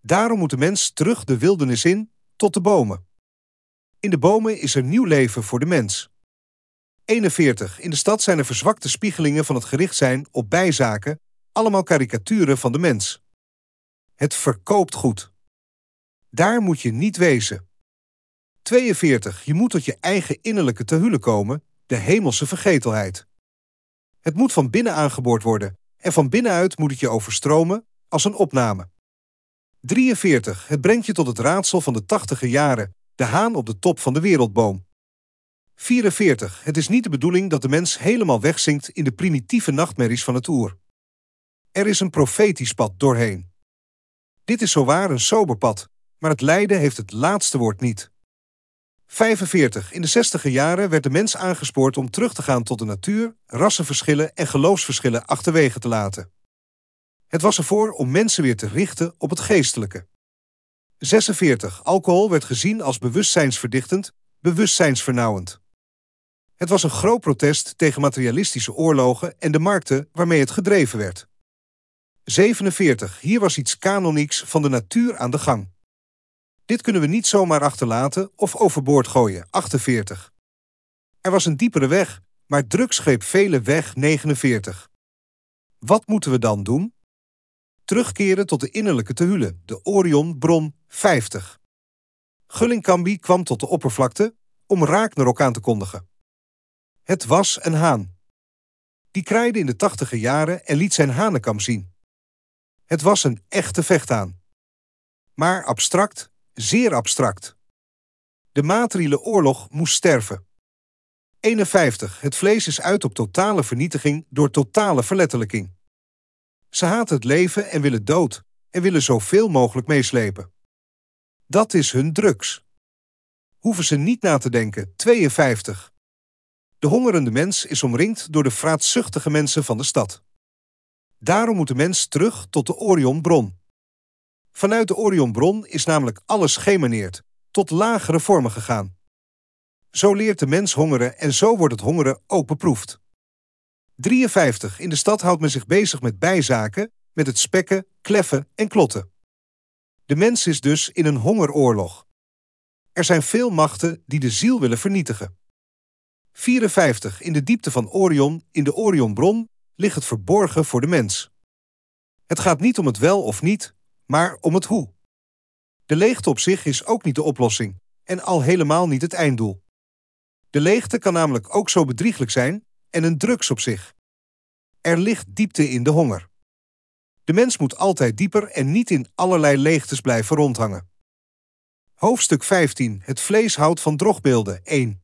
Daarom moet de mens terug de wildernis in tot de bomen. In de bomen is er nieuw leven voor de mens. 41. In de stad zijn er verzwakte spiegelingen van het gericht zijn op bijzaken, allemaal karikaturen van de mens. Het verkoopt goed. Daar moet je niet wezen. 42. Je moet tot je eigen innerlijke te komen, de hemelse vergetelheid. Het moet van binnen aangeboord worden en van binnenuit moet het je overstromen als een opname. 43. Het brengt je tot het raadsel van de tachtige jaren, de haan op de top van de wereldboom. 44. Het is niet de bedoeling dat de mens helemaal wegzinkt in de primitieve nachtmerries van het oer. Er is een profetisch pad doorheen. Dit is zowaar een sober pad, maar het lijden heeft het laatste woord niet. 45. In de 60 jaren werd de mens aangespoord om terug te gaan tot de natuur, rassenverschillen en geloofsverschillen achterwege te laten. Het was ervoor om mensen weer te richten op het geestelijke. 46. Alcohol werd gezien als bewustzijnsverdichtend, bewustzijnsvernauwend. Het was een groot protest tegen materialistische oorlogen en de markten waarmee het gedreven werd. 47. Hier was iets kanonieks van de natuur aan de gang. Dit kunnen we niet zomaar achterlaten of overboord gooien. 48. Er was een diepere weg, maar drugs greep vele weg. 49. Wat moeten we dan doen? Terugkeren tot de innerlijke te de Orionbron 50. Gullingkambi kwam tot de oppervlakte om Ragnarok aan te kondigen. Het was een haan. Die kraaide in de tachtige jaren en liet zijn hanenkam zien. Het was een echte vechthaan. Maar abstract, zeer abstract. De materiële oorlog moest sterven. 51. Het vlees is uit op totale vernietiging door totale verletterlijking. Ze haten het leven en willen dood en willen zoveel mogelijk meeslepen. Dat is hun drugs. Hoeven ze niet na te denken. 52. De hongerende mens is omringd door de vraatzuchtige mensen van de stad. Daarom moet de mens terug tot de Orionbron. Vanuit de Orionbron is namelijk alles gemaneerd, tot lagere vormen gegaan. Zo leert de mens hongeren en zo wordt het hongeren ook beproefd. 53. In de stad houdt men zich bezig met bijzaken, met het spekken, kleffen en klotten. De mens is dus in een hongeroorlog. Er zijn veel machten die de ziel willen vernietigen. 54. In de diepte van Orion, in de Orionbron, ligt het verborgen voor de mens. Het gaat niet om het wel of niet, maar om het hoe. De leegte op zich is ook niet de oplossing en al helemaal niet het einddoel. De leegte kan namelijk ook zo bedrieglijk zijn en een drugs op zich. Er ligt diepte in de honger. De mens moet altijd dieper en niet in allerlei leegtes blijven rondhangen. Hoofdstuk 15. Het vlees houdt van drogbeelden 1.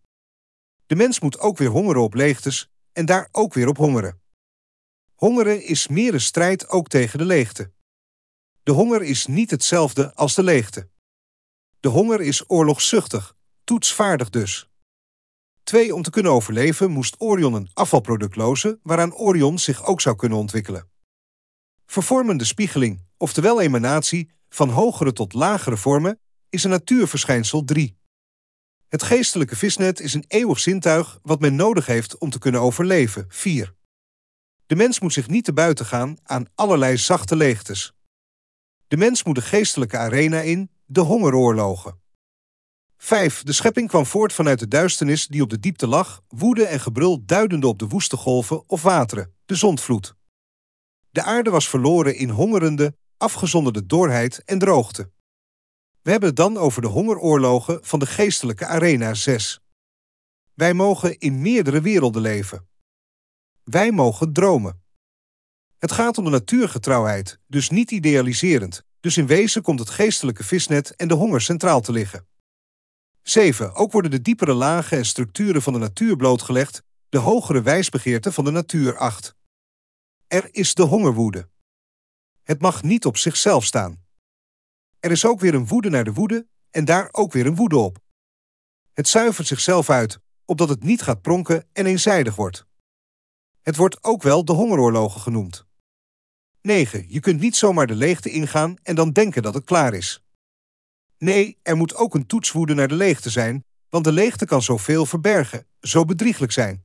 De mens moet ook weer hongeren op leegtes en daar ook weer op hongeren. Hongeren is meer een strijd ook tegen de leegte. De honger is niet hetzelfde als de leegte. De honger is oorlogszuchtig, toetsvaardig dus. 2. Om te kunnen overleven moest Orion een afvalproduct lozen waaraan Orion zich ook zou kunnen ontwikkelen. Vervormende spiegeling, oftewel emanatie, van hogere tot lagere vormen, is een natuurverschijnsel 3. Het geestelijke visnet is een eeuwig zintuig wat men nodig heeft om te kunnen overleven 4. De mens moet zich niet te buiten gaan aan allerlei zachte leegtes. De mens moet de geestelijke arena in, de hongeroorlogen. 5. De schepping kwam voort vanuit de duisternis die op de diepte lag, woede en gebrul duidende op de woeste golven of wateren, de zondvloed. De aarde was verloren in hongerende, afgezonderde doorheid en droogte. We hebben het dan over de hongeroorlogen van de geestelijke arena 6. Wij mogen in meerdere werelden leven. Wij mogen dromen. Het gaat om de natuurgetrouwheid, dus niet idealiserend. Dus in wezen komt het geestelijke visnet en de honger centraal te liggen. 7. Ook worden de diepere lagen en structuren van de natuur blootgelegd, de hogere wijsbegeerte van de natuur 8. Er is de hongerwoede. Het mag niet op zichzelf staan. Er is ook weer een woede naar de woede en daar ook weer een woede op. Het zuivert zichzelf uit, opdat het niet gaat pronken en eenzijdig wordt. Het wordt ook wel de hongeroorlogen genoemd. 9. Je kunt niet zomaar de leegte ingaan en dan denken dat het klaar is. Nee, er moet ook een toetswoede naar de leegte zijn, want de leegte kan zoveel verbergen, zo bedrieglijk zijn.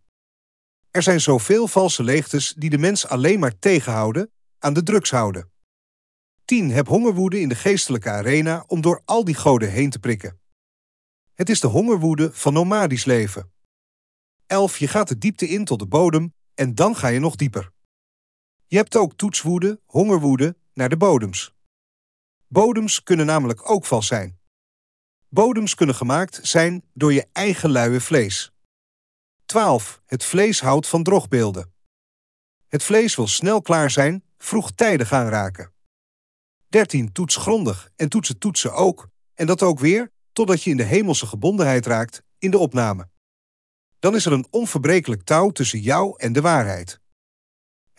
Er zijn zoveel valse leegtes die de mens alleen maar tegenhouden, aan de drugs houden. 10. Heb hongerwoede in de geestelijke arena om door al die goden heen te prikken. Het is de hongerwoede van nomadisch leven. 11. Je gaat de diepte in tot de bodem en dan ga je nog dieper. Je hebt ook toetswoede, hongerwoede naar de bodems. Bodems kunnen namelijk ook vals zijn. Bodems kunnen gemaakt zijn door je eigen luie vlees. 12. Het vlees houdt van drogbeelden. Het vlees wil snel klaar zijn, vroegtijdig aanraken. 13. Toets grondig en toets het toetsen ook, en dat ook weer, totdat je in de hemelse gebondenheid raakt in de opname. Dan is er een onverbrekelijk touw tussen jou en de waarheid.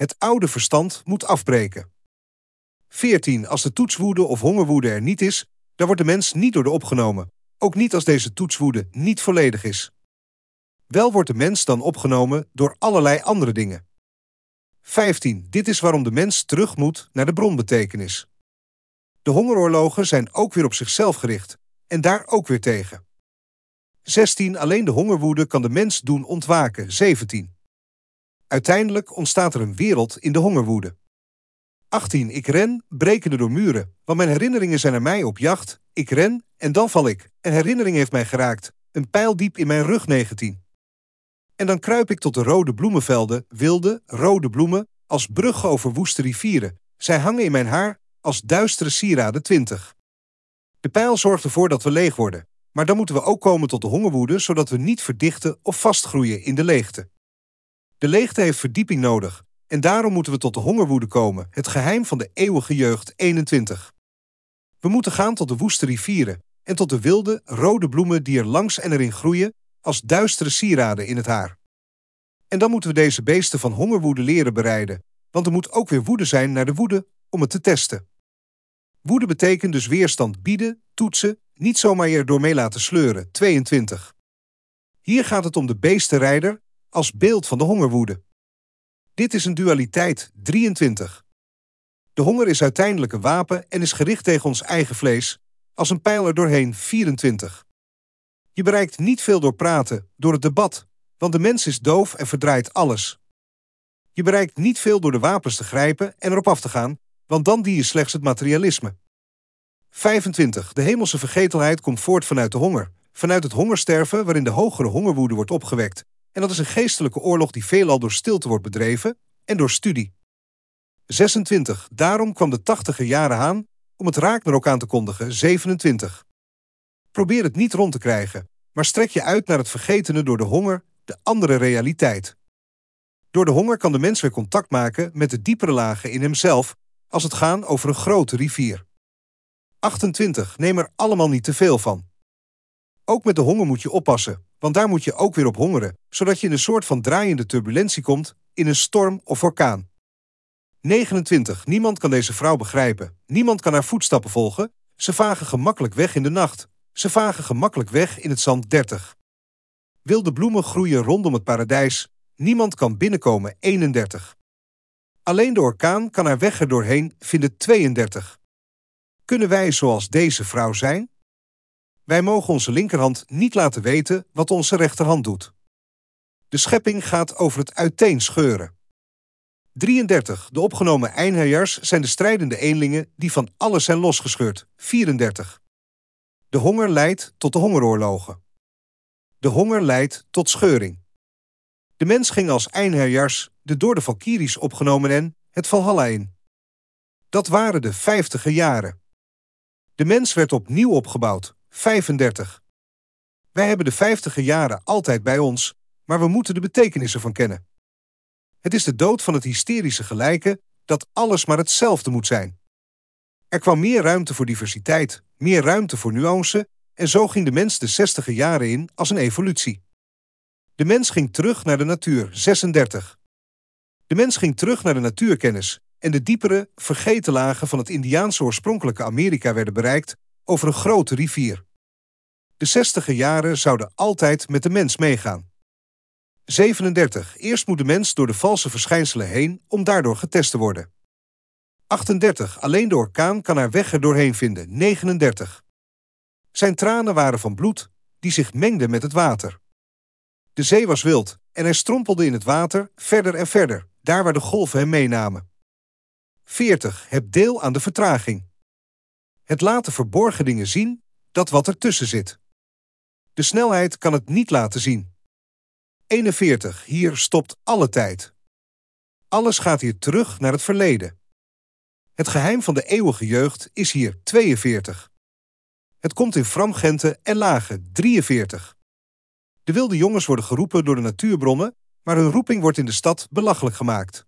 Het oude verstand moet afbreken. 14. Als de toetswoede of hongerwoede er niet is, dan wordt de mens niet door de opgenomen. Ook niet als deze toetswoede niet volledig is. Wel wordt de mens dan opgenomen door allerlei andere dingen. 15. Dit is waarom de mens terug moet naar de bronbetekenis. De hongeroorlogen zijn ook weer op zichzelf gericht en daar ook weer tegen. 16. Alleen de hongerwoede kan de mens doen ontwaken. 17. Uiteindelijk ontstaat er een wereld in de hongerwoede. 18. Ik ren, brekende door muren, want mijn herinneringen zijn naar mij op jacht. Ik ren en dan val ik. Een herinnering heeft mij geraakt, een pijl diep in mijn rug 19. En dan kruip ik tot de rode bloemenvelden, wilde, rode bloemen, als bruggen over woeste rivieren. Zij hangen in mijn haar als duistere sieraden 20. De pijl zorgt ervoor dat we leeg worden, maar dan moeten we ook komen tot de hongerwoede, zodat we niet verdichten of vastgroeien in de leegte. De leegte heeft verdieping nodig, en daarom moeten we tot de hongerwoede komen, het geheim van de eeuwige jeugd 21. We moeten gaan tot de woeste rivieren en tot de wilde, rode bloemen die er langs en erin groeien, als duistere sieraden in het haar. En dan moeten we deze beesten van hongerwoede leren bereiden, want er moet ook weer woede zijn naar de woede om het te testen. Woede betekent dus weerstand bieden, toetsen, niet zomaar je erdoor mee laten sleuren. 22. Hier gaat het om de beestenrijder als beeld van de hongerwoede. Dit is een dualiteit 23. De honger is uiteindelijk een wapen en is gericht tegen ons eigen vlees, als een pijl er doorheen 24. Je bereikt niet veel door praten, door het debat, want de mens is doof en verdraait alles. Je bereikt niet veel door de wapens te grijpen en erop af te gaan, want dan die je slechts het materialisme. 25. De hemelse vergetelheid komt voort vanuit de honger, vanuit het hongersterven waarin de hogere hongerwoede wordt opgewekt. En dat is een geestelijke oorlog die veelal door stilte wordt bedreven en door studie. 26. Daarom kwam de tachtige jaren aan om het ook aan te kondigen. 27. Probeer het niet rond te krijgen, maar strek je uit naar het vergetene door de honger, de andere realiteit. Door de honger kan de mens weer contact maken met de diepere lagen in hemzelf als het gaat over een grote rivier. 28. Neem er allemaal niet te veel van. Ook met de honger moet je oppassen, want daar moet je ook weer op hongeren, zodat je in een soort van draaiende turbulentie komt in een storm of orkaan. 29. Niemand kan deze vrouw begrijpen. Niemand kan haar voetstappen volgen. Ze vagen gemakkelijk weg in de nacht. Ze vagen gemakkelijk weg in het zand 30. Wilde bloemen groeien rondom het paradijs. Niemand kan binnenkomen 31. Alleen de orkaan kan haar weg er doorheen vinden 32. Kunnen wij zoals deze vrouw zijn? Wij mogen onze linkerhand niet laten weten wat onze rechterhand doet. De schepping gaat over het uiteenscheuren. 33. De opgenomen einherjars zijn de strijdende eenlingen die van alles zijn losgescheurd. 34. De honger leidt tot de hongeroorlogen. De honger leidt tot scheuring. De mens ging als einherjars de door de Valkyries opgenomen en het Valhalla in. Dat waren de vijftige jaren. De mens werd opnieuw opgebouwd, 35. Wij hebben de vijftige jaren altijd bij ons, maar we moeten de betekenissen van kennen. Het is de dood van het hysterische gelijke dat alles maar hetzelfde moet zijn. Er kwam meer ruimte voor diversiteit, meer ruimte voor nuance en zo ging de mens de zestige jaren in als een evolutie. De mens ging terug naar de natuur, 36. De mens ging terug naar de natuurkennis en de diepere, vergeten lagen van het Indiaanse oorspronkelijke Amerika werden bereikt over een grote rivier. De zestige jaren zouden altijd met de mens meegaan. 37. Eerst moet de mens door de valse verschijnselen heen om daardoor getest te worden. 38. Alleen de orkaan kan haar weg er doorheen vinden. 39. Zijn tranen waren van bloed, die zich mengde met het water. De zee was wild en hij strompelde in het water verder en verder, daar waar de golven hem meenamen. 40. Heb deel aan de vertraging. Het laten verborgen dingen zien, dat wat ertussen zit. De snelheid kan het niet laten zien. 41. Hier stopt alle tijd. Alles gaat hier terug naar het verleden. Het geheim van de eeuwige jeugd is hier 42. Het komt in Framgente en Lage 43. De wilde jongens worden geroepen door de natuurbronnen, maar hun roeping wordt in de stad belachelijk gemaakt.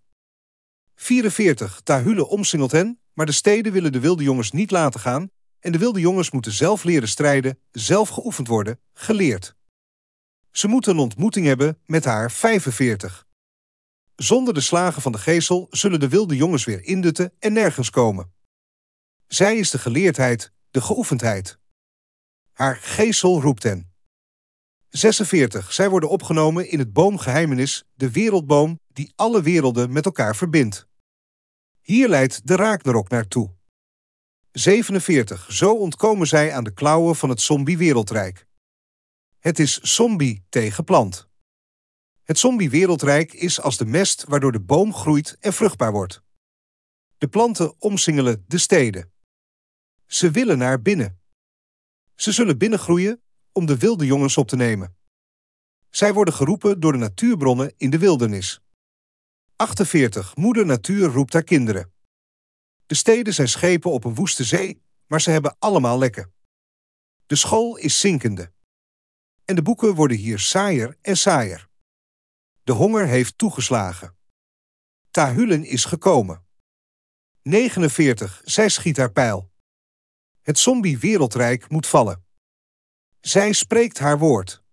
44. Tahule omsingelt hen, maar de steden willen de wilde jongens niet laten gaan en de wilde jongens moeten zelf leren strijden, zelf geoefend worden, geleerd. Ze moeten een ontmoeting hebben met haar 45. Zonder de slagen van de geesel zullen de wilde jongens weer indutten en nergens komen. Zij is de geleerdheid, de geoefendheid. Haar geesel roept hen. 46. Zij worden opgenomen in het boomgeheimenis, de wereldboom die alle werelden met elkaar verbindt. Hier leidt de raaknerok naartoe. 47. Zo ontkomen zij aan de klauwen van het zombie-wereldrijk. Het is zombie tegen plant. Het zombie-wereldrijk is als de mest waardoor de boom groeit en vruchtbaar wordt. De planten omsingelen de steden. Ze willen naar binnen. Ze zullen binnengroeien om de wilde jongens op te nemen. Zij worden geroepen door de natuurbronnen in de wildernis. 48. Moeder Natuur roept haar kinderen. De steden zijn schepen op een woeste zee, maar ze hebben allemaal lekken. De school is zinkende. En de boeken worden hier saaier en saaier. De honger heeft toegeslagen. Tahulen is gekomen. 49. Zij schiet haar pijl. Het zombie-wereldrijk moet vallen. Zij spreekt haar woord.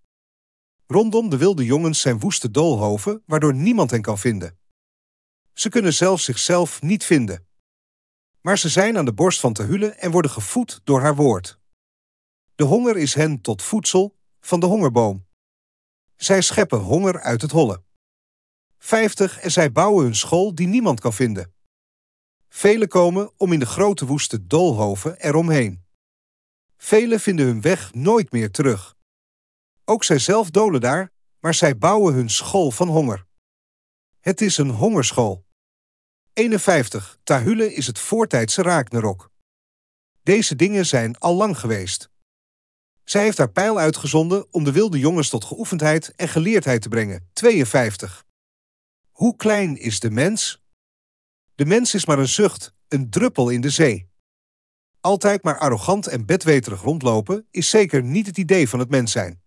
Rondom de wilde jongens zijn woeste doolhoven, waardoor niemand hen kan vinden. Ze kunnen zelfs zichzelf niet vinden. Maar ze zijn aan de borst van Tehule en worden gevoed door haar woord. De honger is hen tot voedsel van de hongerboom. Zij scheppen honger uit het holle. 50 en zij bouwen hun school die niemand kan vinden. Velen komen om in de grote woeste doolhoven eromheen. Velen vinden hun weg nooit meer terug. Ook zij zelf dolen daar, maar zij bouwen hun school van honger. Het is een hongerschool. 51. Tahule is het voortijdse Raaknerok. Deze dingen zijn al lang geweest. Zij heeft haar pijl uitgezonden om de wilde jongens tot geoefendheid en geleerdheid te brengen. 52. Hoe klein is de mens? De mens is maar een zucht, een druppel in de zee. Altijd maar arrogant en bedweterig rondlopen is zeker niet het idee van het mens zijn.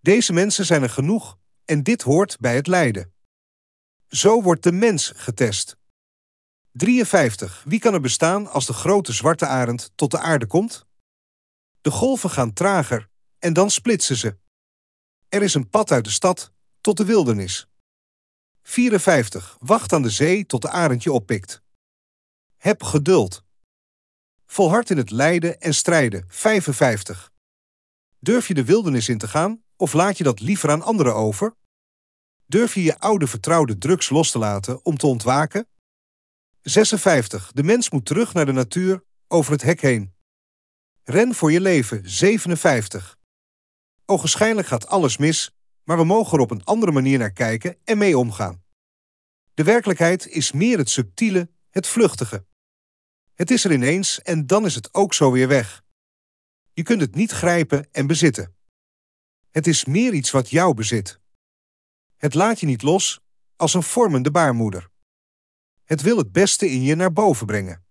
Deze mensen zijn er genoeg en dit hoort bij het lijden. Zo wordt de mens getest. 53. Wie kan er bestaan als de grote zwarte arend tot de aarde komt? De golven gaan trager en dan splitsen ze. Er is een pad uit de stad tot de wildernis. 54. Wacht aan de zee tot de arend je oppikt. Heb geduld. Volhard in het lijden en strijden. 55. Durf je de wildernis in te gaan of laat je dat liever aan anderen over? Durf je je oude vertrouwde drugs los te laten om te ontwaken? 56. De mens moet terug naar de natuur over het hek heen. Ren voor je leven. 57. Ogenschijnlijk gaat alles mis, maar we mogen er op een andere manier naar kijken en mee omgaan. De werkelijkheid is meer het subtiele, het vluchtige. Het is er ineens en dan is het ook zo weer weg. Je kunt het niet grijpen en bezitten. Het is meer iets wat jou bezit. Het laat je niet los als een vormende baarmoeder. Het wil het beste in je naar boven brengen.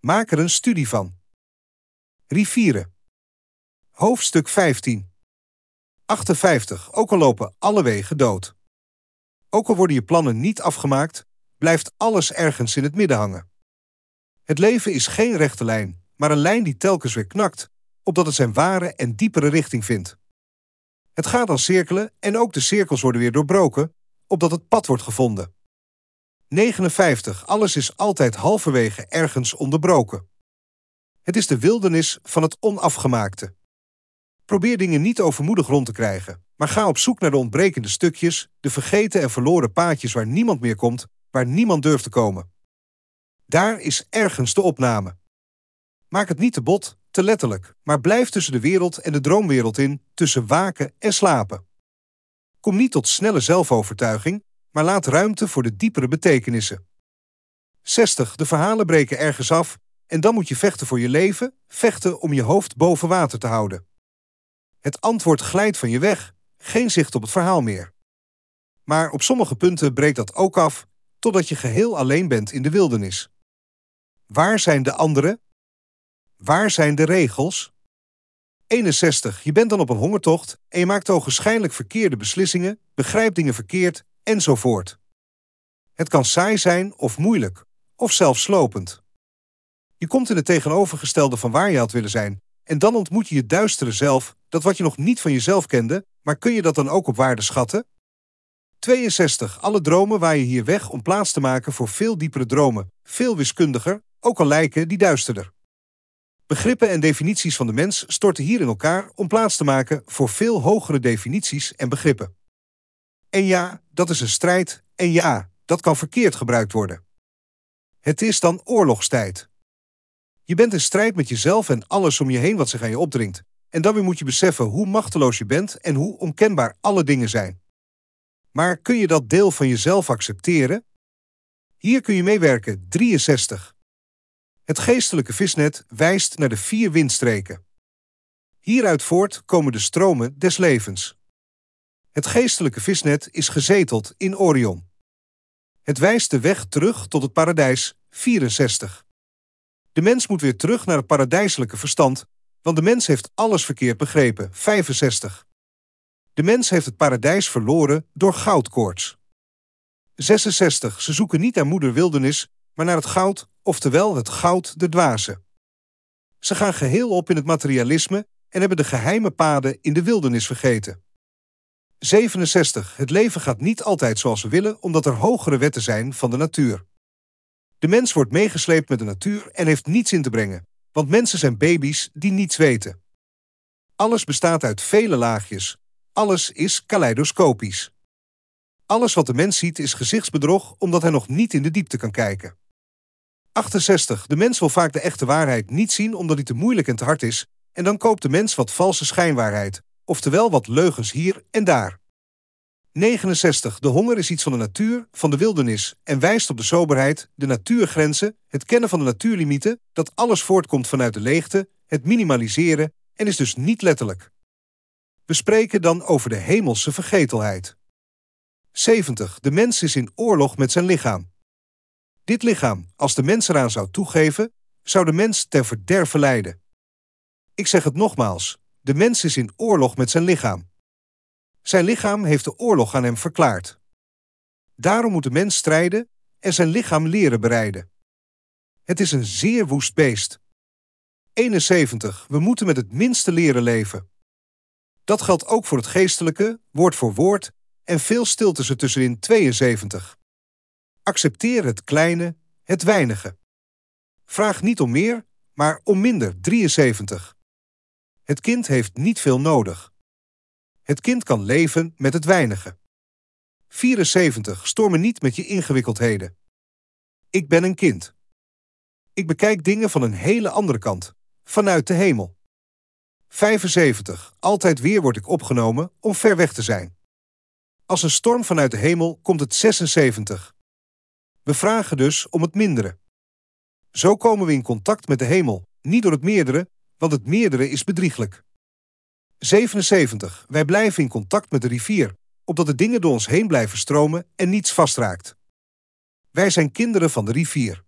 Maak er een studie van. Rivieren. Hoofdstuk 15. 58. Ook al lopen alle wegen dood. Ook al worden je plannen niet afgemaakt, blijft alles ergens in het midden hangen. Het leven is geen rechte lijn, maar een lijn die telkens weer knakt, opdat het zijn ware en diepere richting vindt. Het gaat dan cirkelen en ook de cirkels worden weer doorbroken, opdat het pad wordt gevonden. 59. Alles is altijd halverwege ergens onderbroken. Het is de wildernis van het onafgemaakte. Probeer dingen niet overmoedig rond te krijgen, maar ga op zoek naar de ontbrekende stukjes, de vergeten en verloren paadjes waar niemand meer komt, waar niemand durft te komen. Daar is ergens de opname. Maak het niet te bot, te letterlijk, maar blijf tussen de wereld en de droomwereld in, tussen waken en slapen. Kom niet tot snelle zelfovertuiging, maar laat ruimte voor de diepere betekenissen. 60. De verhalen breken ergens af en dan moet je vechten voor je leven, vechten om je hoofd boven water te houden. Het antwoord glijdt van je weg, geen zicht op het verhaal meer. Maar op sommige punten breekt dat ook af, totdat je geheel alleen bent in de wildernis. Waar zijn de anderen? Waar zijn de regels? 61. Je bent dan op een hongertocht en je maakt ogenschijnlijk verkeerde beslissingen, begrijpt dingen verkeerd enzovoort. Het kan saai zijn of moeilijk, of zelfs slopend. Je komt in het tegenovergestelde van waar je had willen zijn, en dan ontmoet je je duistere zelf, dat wat je nog niet van jezelf kende, maar kun je dat dan ook op waarde schatten? 62. Alle dromen waar je hier weg om plaats te maken voor veel diepere dromen, veel wiskundiger, ook al lijken die duisterder. Begrippen en definities van de mens storten hier in elkaar om plaats te maken voor veel hogere definities en begrippen. En ja, dat is een strijd, en ja, dat kan verkeerd gebruikt worden. Het is dan oorlogstijd. Je bent in strijd met jezelf en alles om je heen wat zich aan je opdringt. En dan weer moet je beseffen hoe machteloos je bent en hoe onkenbaar alle dingen zijn. Maar kun je dat deel van jezelf accepteren? Hier kun je meewerken 63. Het geestelijke visnet wijst naar de vier windstreken. Hieruit voort komen de stromen des levens. Het geestelijke visnet is gezeteld in Orion. Het wijst de weg terug tot het paradijs 64. De mens moet weer terug naar het paradijselijke verstand, want de mens heeft alles verkeerd begrepen 65. De mens heeft het paradijs verloren door goudkoorts. 66. Ze zoeken niet naar moeder wildernis, maar naar het goud, oftewel het goud de dwaze. Ze gaan geheel op in het materialisme en hebben de geheime paden in de wildernis vergeten. 67. Het leven gaat niet altijd zoals we willen, omdat er hogere wetten zijn van de natuur. De mens wordt meegesleept met de natuur en heeft niets in te brengen, want mensen zijn baby's die niets weten. Alles bestaat uit vele laagjes. Alles is kaleidoscopisch. Alles wat de mens ziet is gezichtsbedrog omdat hij nog niet in de diepte kan kijken. 68. De mens wil vaak de echte waarheid niet zien omdat hij te moeilijk en te hard is, en dan koopt de mens wat valse schijnwaarheid, oftewel wat leugens hier en daar. 69. De honger is iets van de natuur, van de wildernis, en wijst op de soberheid, de natuurgrenzen, het kennen van de natuurlimieten, dat alles voortkomt vanuit de leegte, het minimaliseren en is dus niet letterlijk. We spreken dan over de hemelse vergetelheid. 70. De mens is in oorlog met zijn lichaam. Dit lichaam, als de mens eraan zou toegeven, zou de mens ter verderve leiden. Ik zeg het nogmaals, de mens is in oorlog met zijn lichaam. Zijn lichaam heeft de oorlog aan hem verklaard. Daarom moet de mens strijden en zijn lichaam leren bereiden. Het is een zeer woest beest. 71. We moeten met het minste leren leven. Dat geldt ook voor het geestelijke, woord voor woord, en veel stiltes ertussenin 72. Accepteer het kleine, het weinige. Vraag niet om meer, maar om minder 73. Het kind heeft niet veel nodig. Het kind kan leven met het weinige. 74. Stoor me niet met je ingewikkeldheden. Ik ben een kind. Ik bekijk dingen van een hele andere kant, vanuit de hemel. 75. Altijd weer word ik opgenomen om ver weg te zijn. Als een storm vanuit de hemel komt het 76. We vragen dus om het mindere. Zo komen we in contact met de hemel, niet door het meerdere, want het meerdere is bedrieglijk. 77. Wij blijven in contact met de rivier, opdat de dingen door ons heen blijven stromen en niets vastraakt. Wij zijn kinderen van de rivier.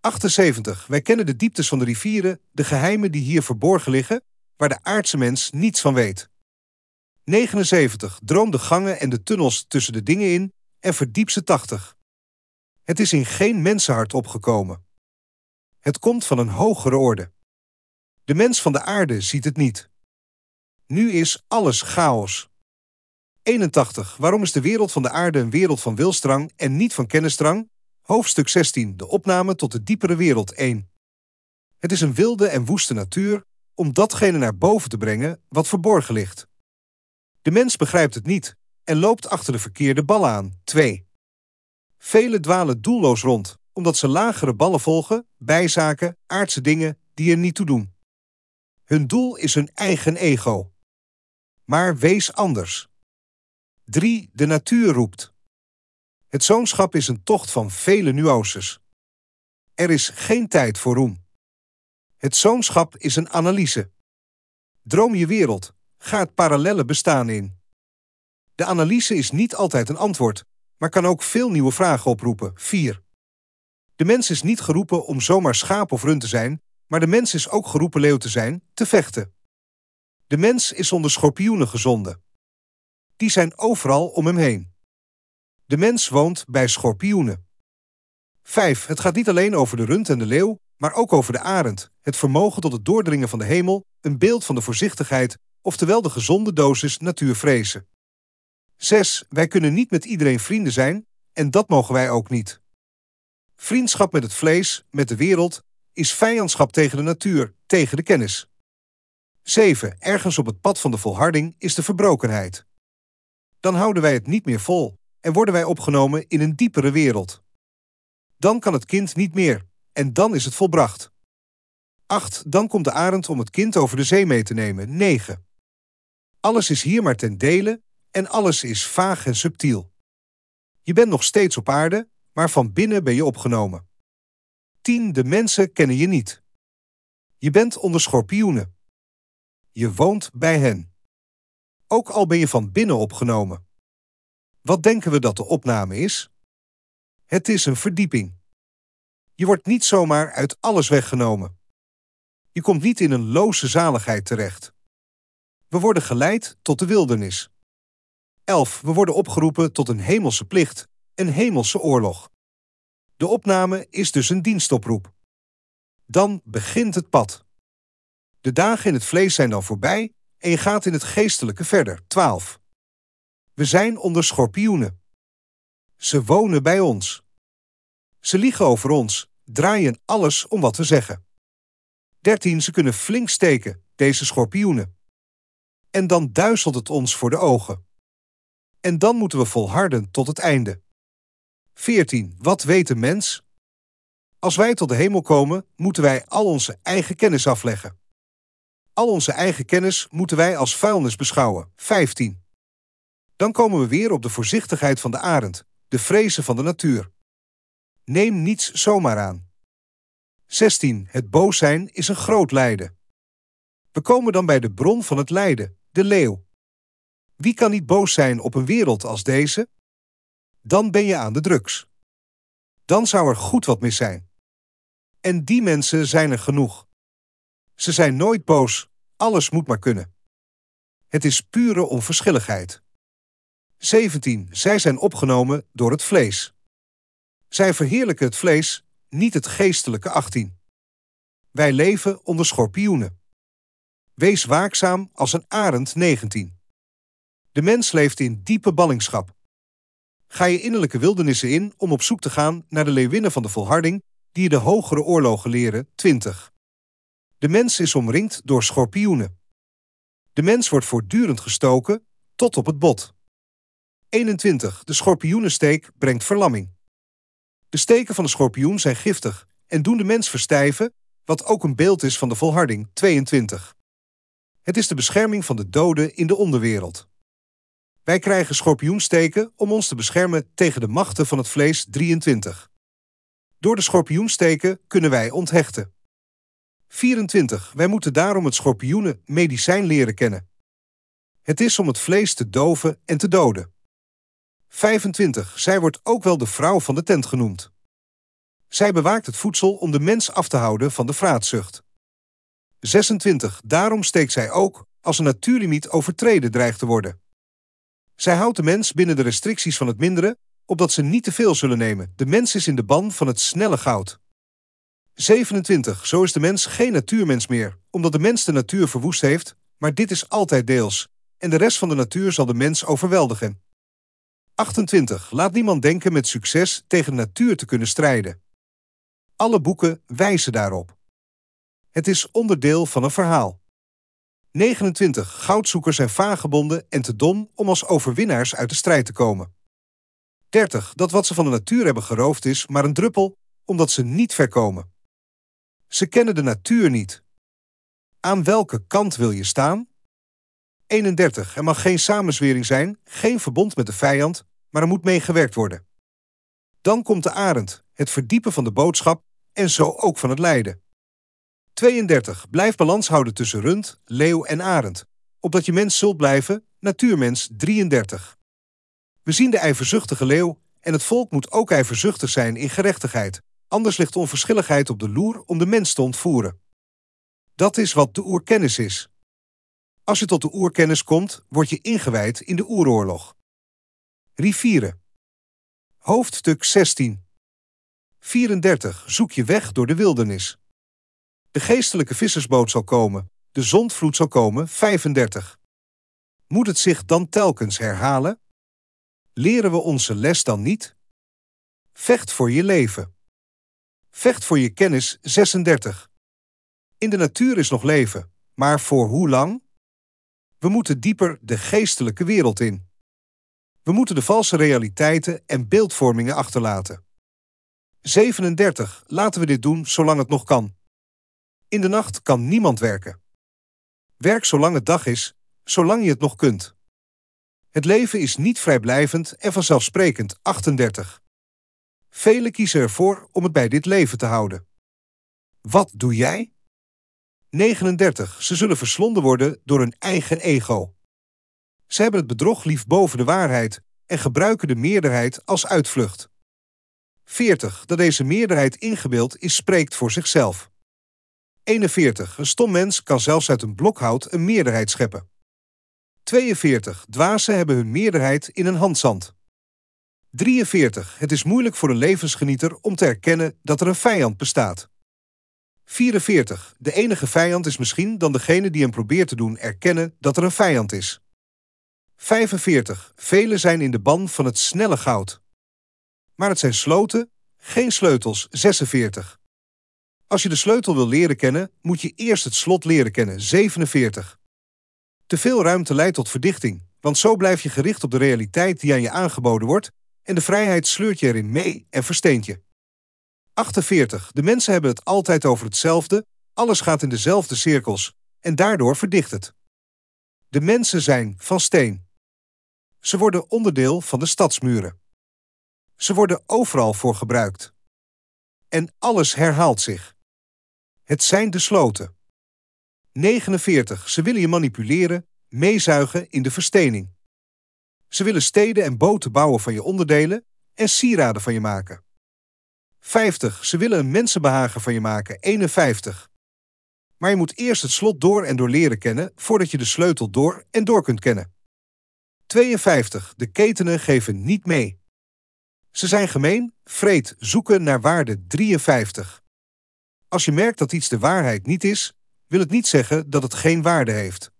78. Wij kennen de dieptes van de rivieren, de geheimen die hier verborgen liggen, waar de aardse mens niets van weet. 79. Droom de gangen en de tunnels tussen de dingen in en verdiep ze 80. Het is in geen mensenhart opgekomen. Het komt van een hogere orde. De mens van de aarde ziet het niet. Nu is alles chaos. 81. Waarom is de wereld van de aarde een wereld van wilstrang en niet van kennisdrang? Hoofdstuk 16. De opname tot de diepere wereld 1. Het is een wilde en woeste natuur om datgene naar boven te brengen wat verborgen ligt. De mens begrijpt het niet en loopt achter de verkeerde ballen aan. 2. Velen dwalen doelloos rond, omdat ze lagere ballen volgen, bijzaken, aardse dingen die er niet toe doen. Hun doel is hun eigen ego. Maar wees anders. 3. De natuur roept. Het zoonschap is een tocht van vele nuances. Er is geen tijd voor roem. Het zoonschap is een analyse. Droom je wereld, ga het parallelle bestaan in. De analyse is niet altijd een antwoord, maar kan ook veel nieuwe vragen oproepen. 4. De mens is niet geroepen om zomaar schaap of rund te zijn, maar de mens is ook geroepen leeuw te zijn, te vechten. De mens is onder schorpioenen gezonden. Die zijn overal om hem heen. De mens woont bij schorpioenen. 5. Het gaat niet alleen over de rund en de leeuw, maar ook over de arend, het vermogen tot het doordringen van de hemel, een beeld van de voorzichtigheid, oftewel de gezonde dosis natuurvrezen. 6. Wij kunnen niet met iedereen vrienden zijn, en dat mogen wij ook niet. Vriendschap met het vlees, met de wereld, is vijandschap tegen de natuur, tegen de kennis. 7. Ergens op het pad van de volharding is de verbrokenheid. Dan houden wij het niet meer vol en worden wij opgenomen in een diepere wereld. Dan kan het kind niet meer en dan is het volbracht. 8. Dan komt de arend om het kind over de zee mee te nemen. 9. Alles is hier maar ten dele en alles is vaag en subtiel. Je bent nog steeds op aarde, maar van binnen ben je opgenomen. 10. De mensen kennen je niet. Je bent onder schorpioenen. Je woont bij hen. Ook al ben je van binnen opgenomen. Wat denken we dat de opname is? Het is een verdieping. Je wordt niet zomaar uit alles weggenomen. Je komt niet in een loze zaligheid terecht. We worden geleid tot de wildernis. 11. We worden opgeroepen tot een hemelse plicht, een hemelse oorlog. De opname is dus een dienstoproep. Dan begint het pad. De dagen in het vlees zijn dan voorbij en je gaat in het geestelijke verder. 12. We zijn onder schorpioenen. Ze wonen bij ons. Ze liegen over ons, draaien alles om wat we zeggen. 13. Ze kunnen flink steken, deze schorpioenen. En dan duizelt het ons voor de ogen. En dan moeten we volharden tot het einde. 14. Wat weet de mens? Als wij tot de hemel komen, moeten wij al onze eigen kennis afleggen. Al onze eigen kennis moeten wij als vuilnis beschouwen. 15. Dan komen we weer op de voorzichtigheid van de arend, de vrezen van de natuur. Neem niets zomaar aan. 16. Het boos zijn is een groot lijden. We komen dan bij de bron van het lijden, de leeuw. Wie kan niet boos zijn op een wereld als deze? Dan ben je aan de drugs. Dan zou er goed wat mis zijn. En die mensen zijn er genoeg. Ze zijn nooit boos, alles moet maar kunnen. Het is pure onverschilligheid. 17. Zij zijn opgenomen door het vlees. Zij verheerlijken het vlees, niet het geestelijke 18. Wij leven onder schorpioenen. Wees waakzaam als een arend 19. De mens leeft in diepe ballingschap. Ga je innerlijke wildernissen in om op zoek te gaan naar de leeuwinnen van de volharding die je de hogere oorlogen leren 20. De mens is omringd door schorpioenen. De mens wordt voortdurend gestoken tot op het bot. 21. De schorpioenensteek brengt verlamming. De steken van de schorpioen zijn giftig en doen de mens verstijven, wat ook een beeld is van de volharding 22. Het is de bescherming van de doden in de onderwereld. Wij krijgen schorpioensteken om ons te beschermen tegen de machten van het vlees 23. Door de schorpioensteken kunnen wij onthechten. 24. Wij moeten daarom het schorpioenen medicijn leren kennen. Het is om het vlees te doven en te doden. 25. Zij wordt ook wel de vrouw van de tent genoemd. Zij bewaakt het voedsel om de mens af te houden van de vraatzucht. 26. Daarom steekt zij ook als een natuurlimiet overtreden dreigt te worden. Zij houdt de mens binnen de restricties van het mindere, opdat ze niet te veel zullen nemen. De mens is in de ban van het snelle goud. 27. Zo is de mens geen natuurmens meer, omdat de mens de natuur verwoest heeft, maar dit is altijd deels, en de rest van de natuur zal de mens overweldigen. 28. Laat niemand denken met succes tegen de natuur te kunnen strijden. Alle boeken wijzen daarop. Het is onderdeel van een verhaal. 29. Goudzoekers zijn vagebonden en te dom om als overwinnaars uit de strijd te komen. 30. Dat wat ze van de natuur hebben geroofd is maar een druppel, omdat ze niet verkomen. Ze kennen de natuur niet. Aan welke kant wil je staan? 31. Er mag geen samenzwering zijn, geen verbond met de vijand, maar er moet meegewerkt worden. Dan komt de arend, het verdiepen van de boodschap en zo ook van het lijden. 32. Blijf balans houden tussen rund, leeuw en arend, opdat je mens zult blijven, natuurmens 33. We zien de ijverzuchtige leeuw en het volk moet ook ijverzuchtig zijn in gerechtigheid, anders ligt onverschilligheid op de loer om de mens te ontvoeren. Dat is wat de oerkennis is. Als je tot de oerkennis komt, word je ingewijd in de oeroorlog. Rivieren. Hoofdstuk 16. 34. Zoek je weg door de wildernis. De geestelijke vissersboot zal komen, de zondvloed zal komen, 35. Moet het zich dan telkens herhalen? Leren we onze les dan niet? Vecht voor je leven. Vecht voor je kennis, 36. In de natuur is nog leven, maar voor hoe lang? We moeten dieper de geestelijke wereld in. We moeten de valse realiteiten en beeldvormingen achterlaten. 37. Laten we dit doen zolang het nog kan. In de nacht kan niemand werken. Werk zolang het dag is, zolang je het nog kunt. Het leven is niet vrijblijvend en vanzelfsprekend 38. Velen kiezen ervoor om het bij dit leven te houden. Wat doe jij? 39. Ze zullen verslonden worden door hun eigen ego. Ze hebben het bedrog lief boven de waarheid en gebruiken de meerderheid als uitvlucht. 40. Dat deze meerderheid ingebeeld is, spreekt voor zichzelf. 41. Een stom mens kan zelfs uit een blok hout een meerderheid scheppen. 42. Dwazen hebben hun meerderheid in een handzand. 43. Het is moeilijk voor een levensgenieter om te erkennen dat er een vijand bestaat. 44. De enige vijand is misschien dan degene die hem probeert te doen erkennen dat er een vijand is. 45. Velen zijn in de ban van het snelle goud. Maar het zijn sloten, geen sleutels. 46. Als je de sleutel wil leren kennen, moet je eerst het slot leren kennen. 47. Te veel ruimte leidt tot verdichting, want zo blijf je gericht op de realiteit die aan je aangeboden wordt en de vrijheid sleurt je erin mee en versteent je. 48. De mensen hebben het altijd over hetzelfde, alles gaat in dezelfde cirkels en daardoor verdicht het. De mensen zijn van steen. Ze worden onderdeel van de stadsmuren. Ze worden overal voor gebruikt. En alles herhaalt zich. Het zijn de sloten. 49. Ze willen je manipuleren, meezuigen in de verstening. Ze willen steden en boten bouwen van je onderdelen en sieraden van je maken. 50. Ze willen een mensenbehagen van je maken. 51. Maar je moet eerst het slot door en door leren kennen voordat je de sleutel door en door kunt kennen. 52. De ketenen geven niet mee. Ze zijn gemeen, vreed, zoeken naar waarde 53. Als je merkt dat iets de waarheid niet is, wil het niet zeggen dat het geen waarde heeft.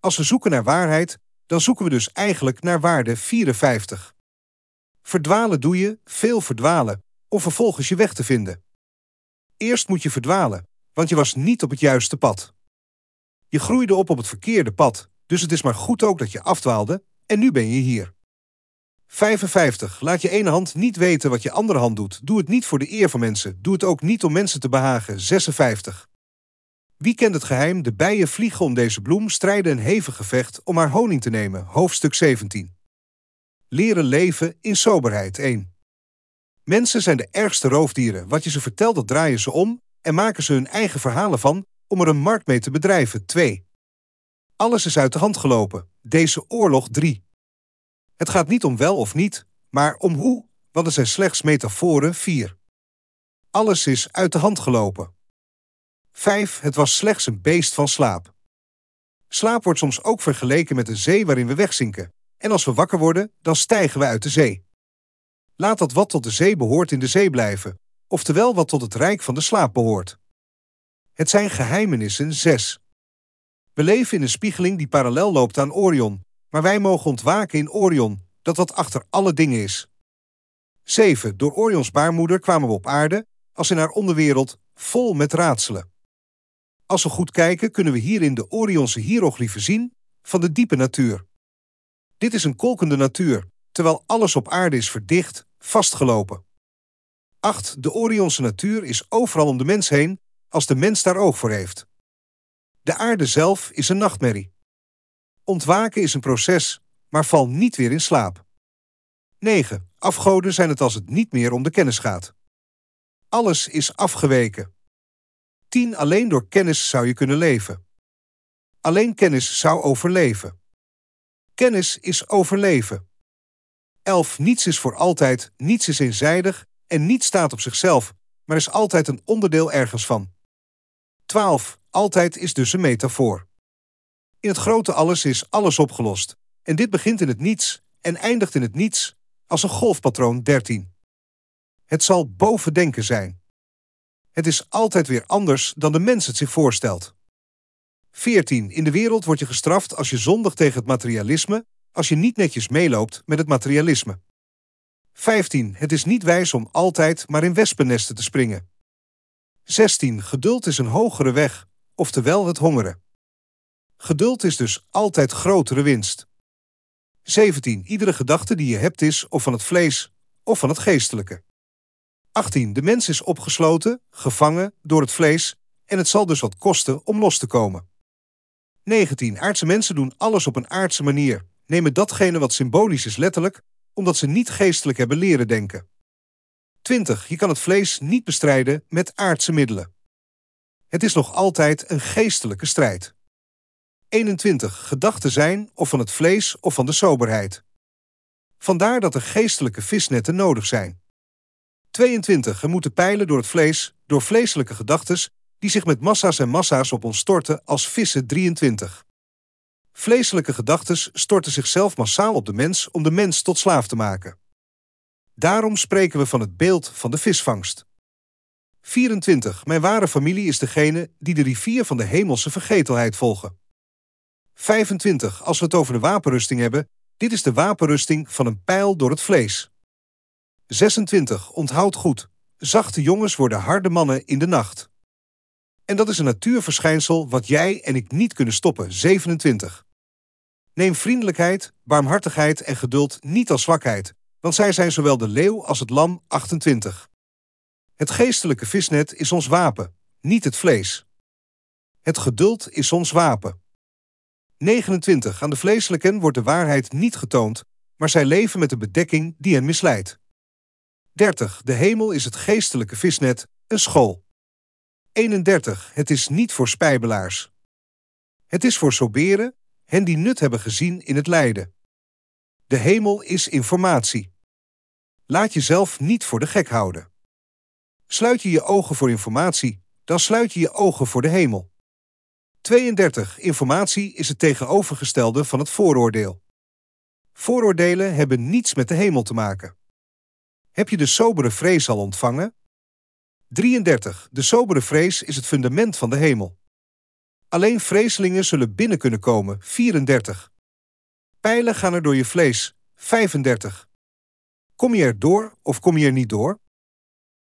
Als we zoeken naar waarheid, dan zoeken we dus eigenlijk naar waarde 54. Verdwalen doe je, veel verdwalen, om vervolgens je weg te vinden. Eerst moet je verdwalen, want je was niet op het juiste pad. Je groeide op op het verkeerde pad, dus het is maar goed ook dat je afdwaalde en nu ben je hier. 55. Laat je ene hand niet weten wat je andere hand doet. Doe het niet voor de eer van mensen. Doe het ook niet om mensen te behagen. 56. Wie kent het geheim? De bijen vliegen om deze bloem, strijden een hevig gevecht om haar honing te nemen. Hoofdstuk 17. Leren leven in soberheid 1. Mensen zijn de ergste roofdieren. Wat je ze vertelt, dat draaien ze om en maken ze hun eigen verhalen van om er een markt mee te bedrijven. 2. Alles is uit de hand gelopen. Deze oorlog 3. Het gaat niet om wel of niet, maar om hoe, want het zijn slechts metaforen 4. Alles is uit de hand gelopen. 5. Het was slechts een beest van slaap. Slaap wordt soms ook vergeleken met een zee waarin we wegzinken. En als we wakker worden, dan stijgen we uit de zee. Laat dat wat tot de zee behoort in de zee blijven, oftewel wat tot het rijk van de slaap behoort. Het zijn geheimenissen 6. We leven in een spiegeling die parallel loopt aan Orion, maar wij mogen ontwaken in Orion, dat wat achter alle dingen is. 7. Door Orions baarmoeder kwamen we op aarde, als in haar onderwereld, vol met raadselen. Als we goed kijken, kunnen we hierin de Orionse hieroglyphen zien van de diepe natuur. Dit is een kolkende natuur, terwijl alles op aarde is verdicht, vastgelopen. 8. De Orionse natuur is overal om de mens heen, als de mens daar oog voor heeft. De aarde zelf is een nachtmerrie. Ontwaken is een proces, maar val niet weer in slaap. 9. Afgoden zijn het als het niet meer om de kennis gaat. Alles is afgeweken. 10. Alleen door kennis zou je kunnen leven. Alleen kennis zou overleven. Kennis is overleven. 11. Niets is voor altijd, niets is eenzijdig en niets staat op zichzelf, maar is altijd een onderdeel ergens van. 12. Altijd is dus een metafoor. In het grote alles is alles opgelost. En dit begint in het niets en eindigt in het niets als een golfpatroon 13. Het zal boven denken zijn. Het is altijd weer anders dan de mens het zich voorstelt. 14. In de wereld word je gestraft als je zondigt tegen het materialisme, als je niet netjes meeloopt met het materialisme. 15. Het is niet wijs om altijd maar in wespennesten te springen. 16. Geduld is een hogere weg, oftewel het hongeren. Geduld is dus altijd grotere winst. 17. Iedere gedachte die je hebt is of van het vlees of van het geestelijke. 18. De mens is opgesloten, gevangen door het vlees en het zal dus wat kosten om los te komen. 19. Aardse mensen doen alles op een aardse manier, nemen datgene wat symbolisch is letterlijk, omdat ze niet geestelijk hebben leren denken. 20. Je kan het vlees niet bestrijden met aardse middelen. Het is nog altijd een geestelijke strijd. 21. Gedachten zijn of van het vlees of van de soberheid. Vandaar dat er geestelijke visnetten nodig zijn. 22. Er moeten pijlen door het vlees, door vleeselijke gedachten, die zich met massa's en massa's op ons storten als vissen 23. Vleeselijke gedachten storten zichzelf massaal op de mens om de mens tot slaaf te maken. Daarom spreken we van het beeld van de visvangst. 24. Mijn ware familie is degene die de rivier van de hemelse vergetelheid volgen. 25. Als we het over de wapenrusting hebben, dit is de wapenrusting van een pijl door het vlees. 26. Onthoud goed. Zachte jongens worden harde mannen in de nacht. En dat is een natuurverschijnsel wat jij en ik niet kunnen stoppen. 27. Neem vriendelijkheid, barmhartigheid en geduld niet als zwakheid, want zij zijn zowel de leeuw als het lam. 28. Het geestelijke visnet is ons wapen, niet het vlees. Het geduld is ons wapen. 29. Aan de vleeselijken wordt de waarheid niet getoond, maar zij leven met de bedekking die hen misleidt. 30. De hemel is het geestelijke visnet, een school. 31. Het is niet voor spijbelaars. Het is voor soberen, hen die nut hebben gezien in het lijden. De hemel is informatie. Laat jezelf niet voor de gek houden. Sluit je je ogen voor informatie, dan sluit je je ogen voor de hemel. 32. Informatie is het tegenovergestelde van het vooroordeel. Vooroordelen hebben niets met de hemel te maken. Heb je de sobere vrees al ontvangen? 33. De sobere vrees is het fundament van de hemel. Alleen vreeselingen zullen binnen kunnen komen. 34. Pijlen gaan er door je vlees. 35. Kom je er door of kom je er niet door?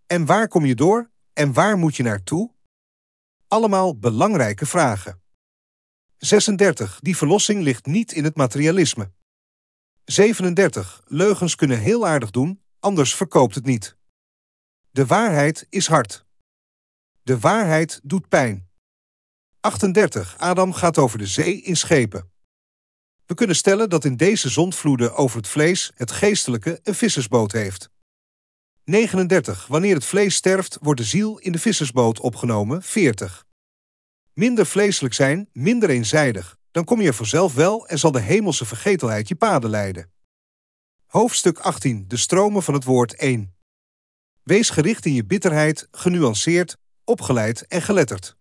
En waar kom je door en waar moet je naartoe? Allemaal belangrijke vragen. 36. Die verlossing ligt niet in het materialisme. 37. Leugens kunnen heel aardig doen, anders verkoopt het niet. De waarheid is hard. De waarheid doet pijn. 38. Adam gaat over de zee in schepen. We kunnen stellen dat in deze zondvloeden over het vlees het geestelijke een vissersboot heeft. 39. Wanneer het vlees sterft, wordt de ziel in de vissersboot opgenomen. 40. Minder vleeselijk zijn, minder eenzijdig, dan kom je er vanzelf wel en zal de hemelse vergetelheid je paden leiden. Hoofdstuk 18. De stromen van het woord 1. Wees gericht in je bitterheid, genuanceerd, opgeleid en geletterd.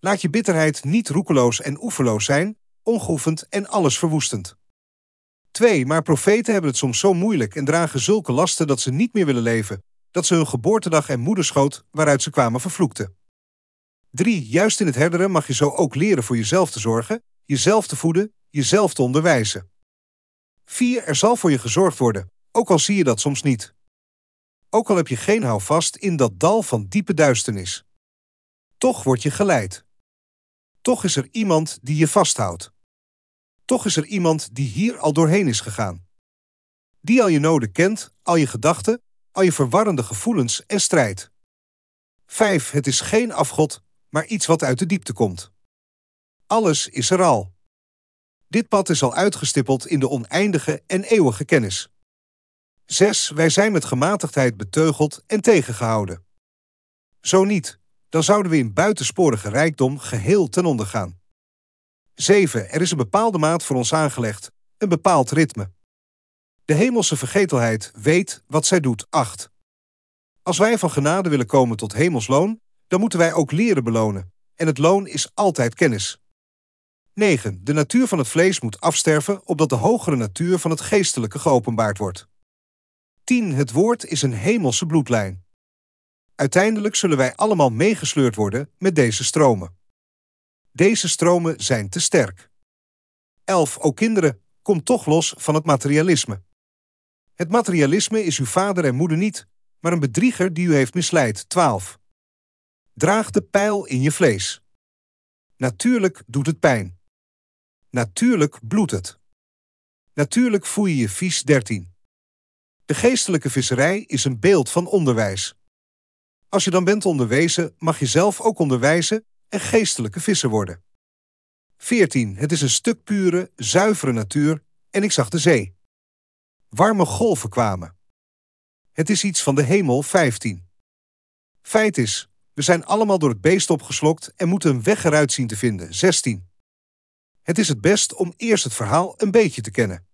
Laat je bitterheid niet roekeloos en oeverloos zijn, ongeoefend en alles verwoestend. 2. Maar profeten hebben het soms zo moeilijk en dragen zulke lasten dat ze niet meer willen leven, dat ze hun geboortedag en moederschoot waaruit ze kwamen vervloekten. 3. Juist in het herderen mag je zo ook leren voor jezelf te zorgen, jezelf te voeden, jezelf te onderwijzen. 4. Er zal voor je gezorgd worden, ook al zie je dat soms niet. Ook al heb je geen houvast in dat dal van diepe duisternis. Toch word je geleid. Toch is er iemand die je vasthoudt. Toch is er iemand die hier al doorheen is gegaan. Die al je noden kent, al je gedachten, al je verwarrende gevoelens en strijd. 5. Het is geen afgod, maar iets wat uit de diepte komt. Alles is er al. Dit pad is al uitgestippeld in de oneindige en eeuwige kennis. 6. Wij zijn met gematigdheid beteugeld en tegengehouden. Zo niet, dan zouden we in buitensporige rijkdom geheel ten onder gaan. 7. Er is een bepaalde maat voor ons aangelegd, een bepaald ritme. De hemelse vergetelheid weet wat zij doet. 8. Als wij van genade willen komen tot hemelsloon, dan moeten wij ook leren belonen. En het loon is altijd kennis. 9. De natuur van het vlees moet afsterven, opdat de hogere natuur van het geestelijke geopenbaard wordt. 10. Het woord is een hemelse bloedlijn. Uiteindelijk zullen wij allemaal meegesleurd worden met deze stromen. Deze stromen zijn te sterk. 11. O kinderen, kom toch los van het materialisme. Het materialisme is uw vader en moeder niet, maar een bedrieger die u heeft misleid. 12. Draag de pijl in je vlees. Natuurlijk doet het pijn. Natuurlijk bloedt het. Natuurlijk voel je je vies 13. De geestelijke visserij is een beeld van onderwijs. Als je dan bent onderwezen, mag je zelf ook onderwijzen en geestelijke visser worden. 14. Het is een stuk pure, zuivere natuur en ik zag de zee. Warme golven kwamen. Het is iets van de hemel 15. Feit is, we zijn allemaal door het beest opgeslokt en moeten een weg eruit zien te vinden 16. Het is het best om eerst het verhaal een beetje te kennen.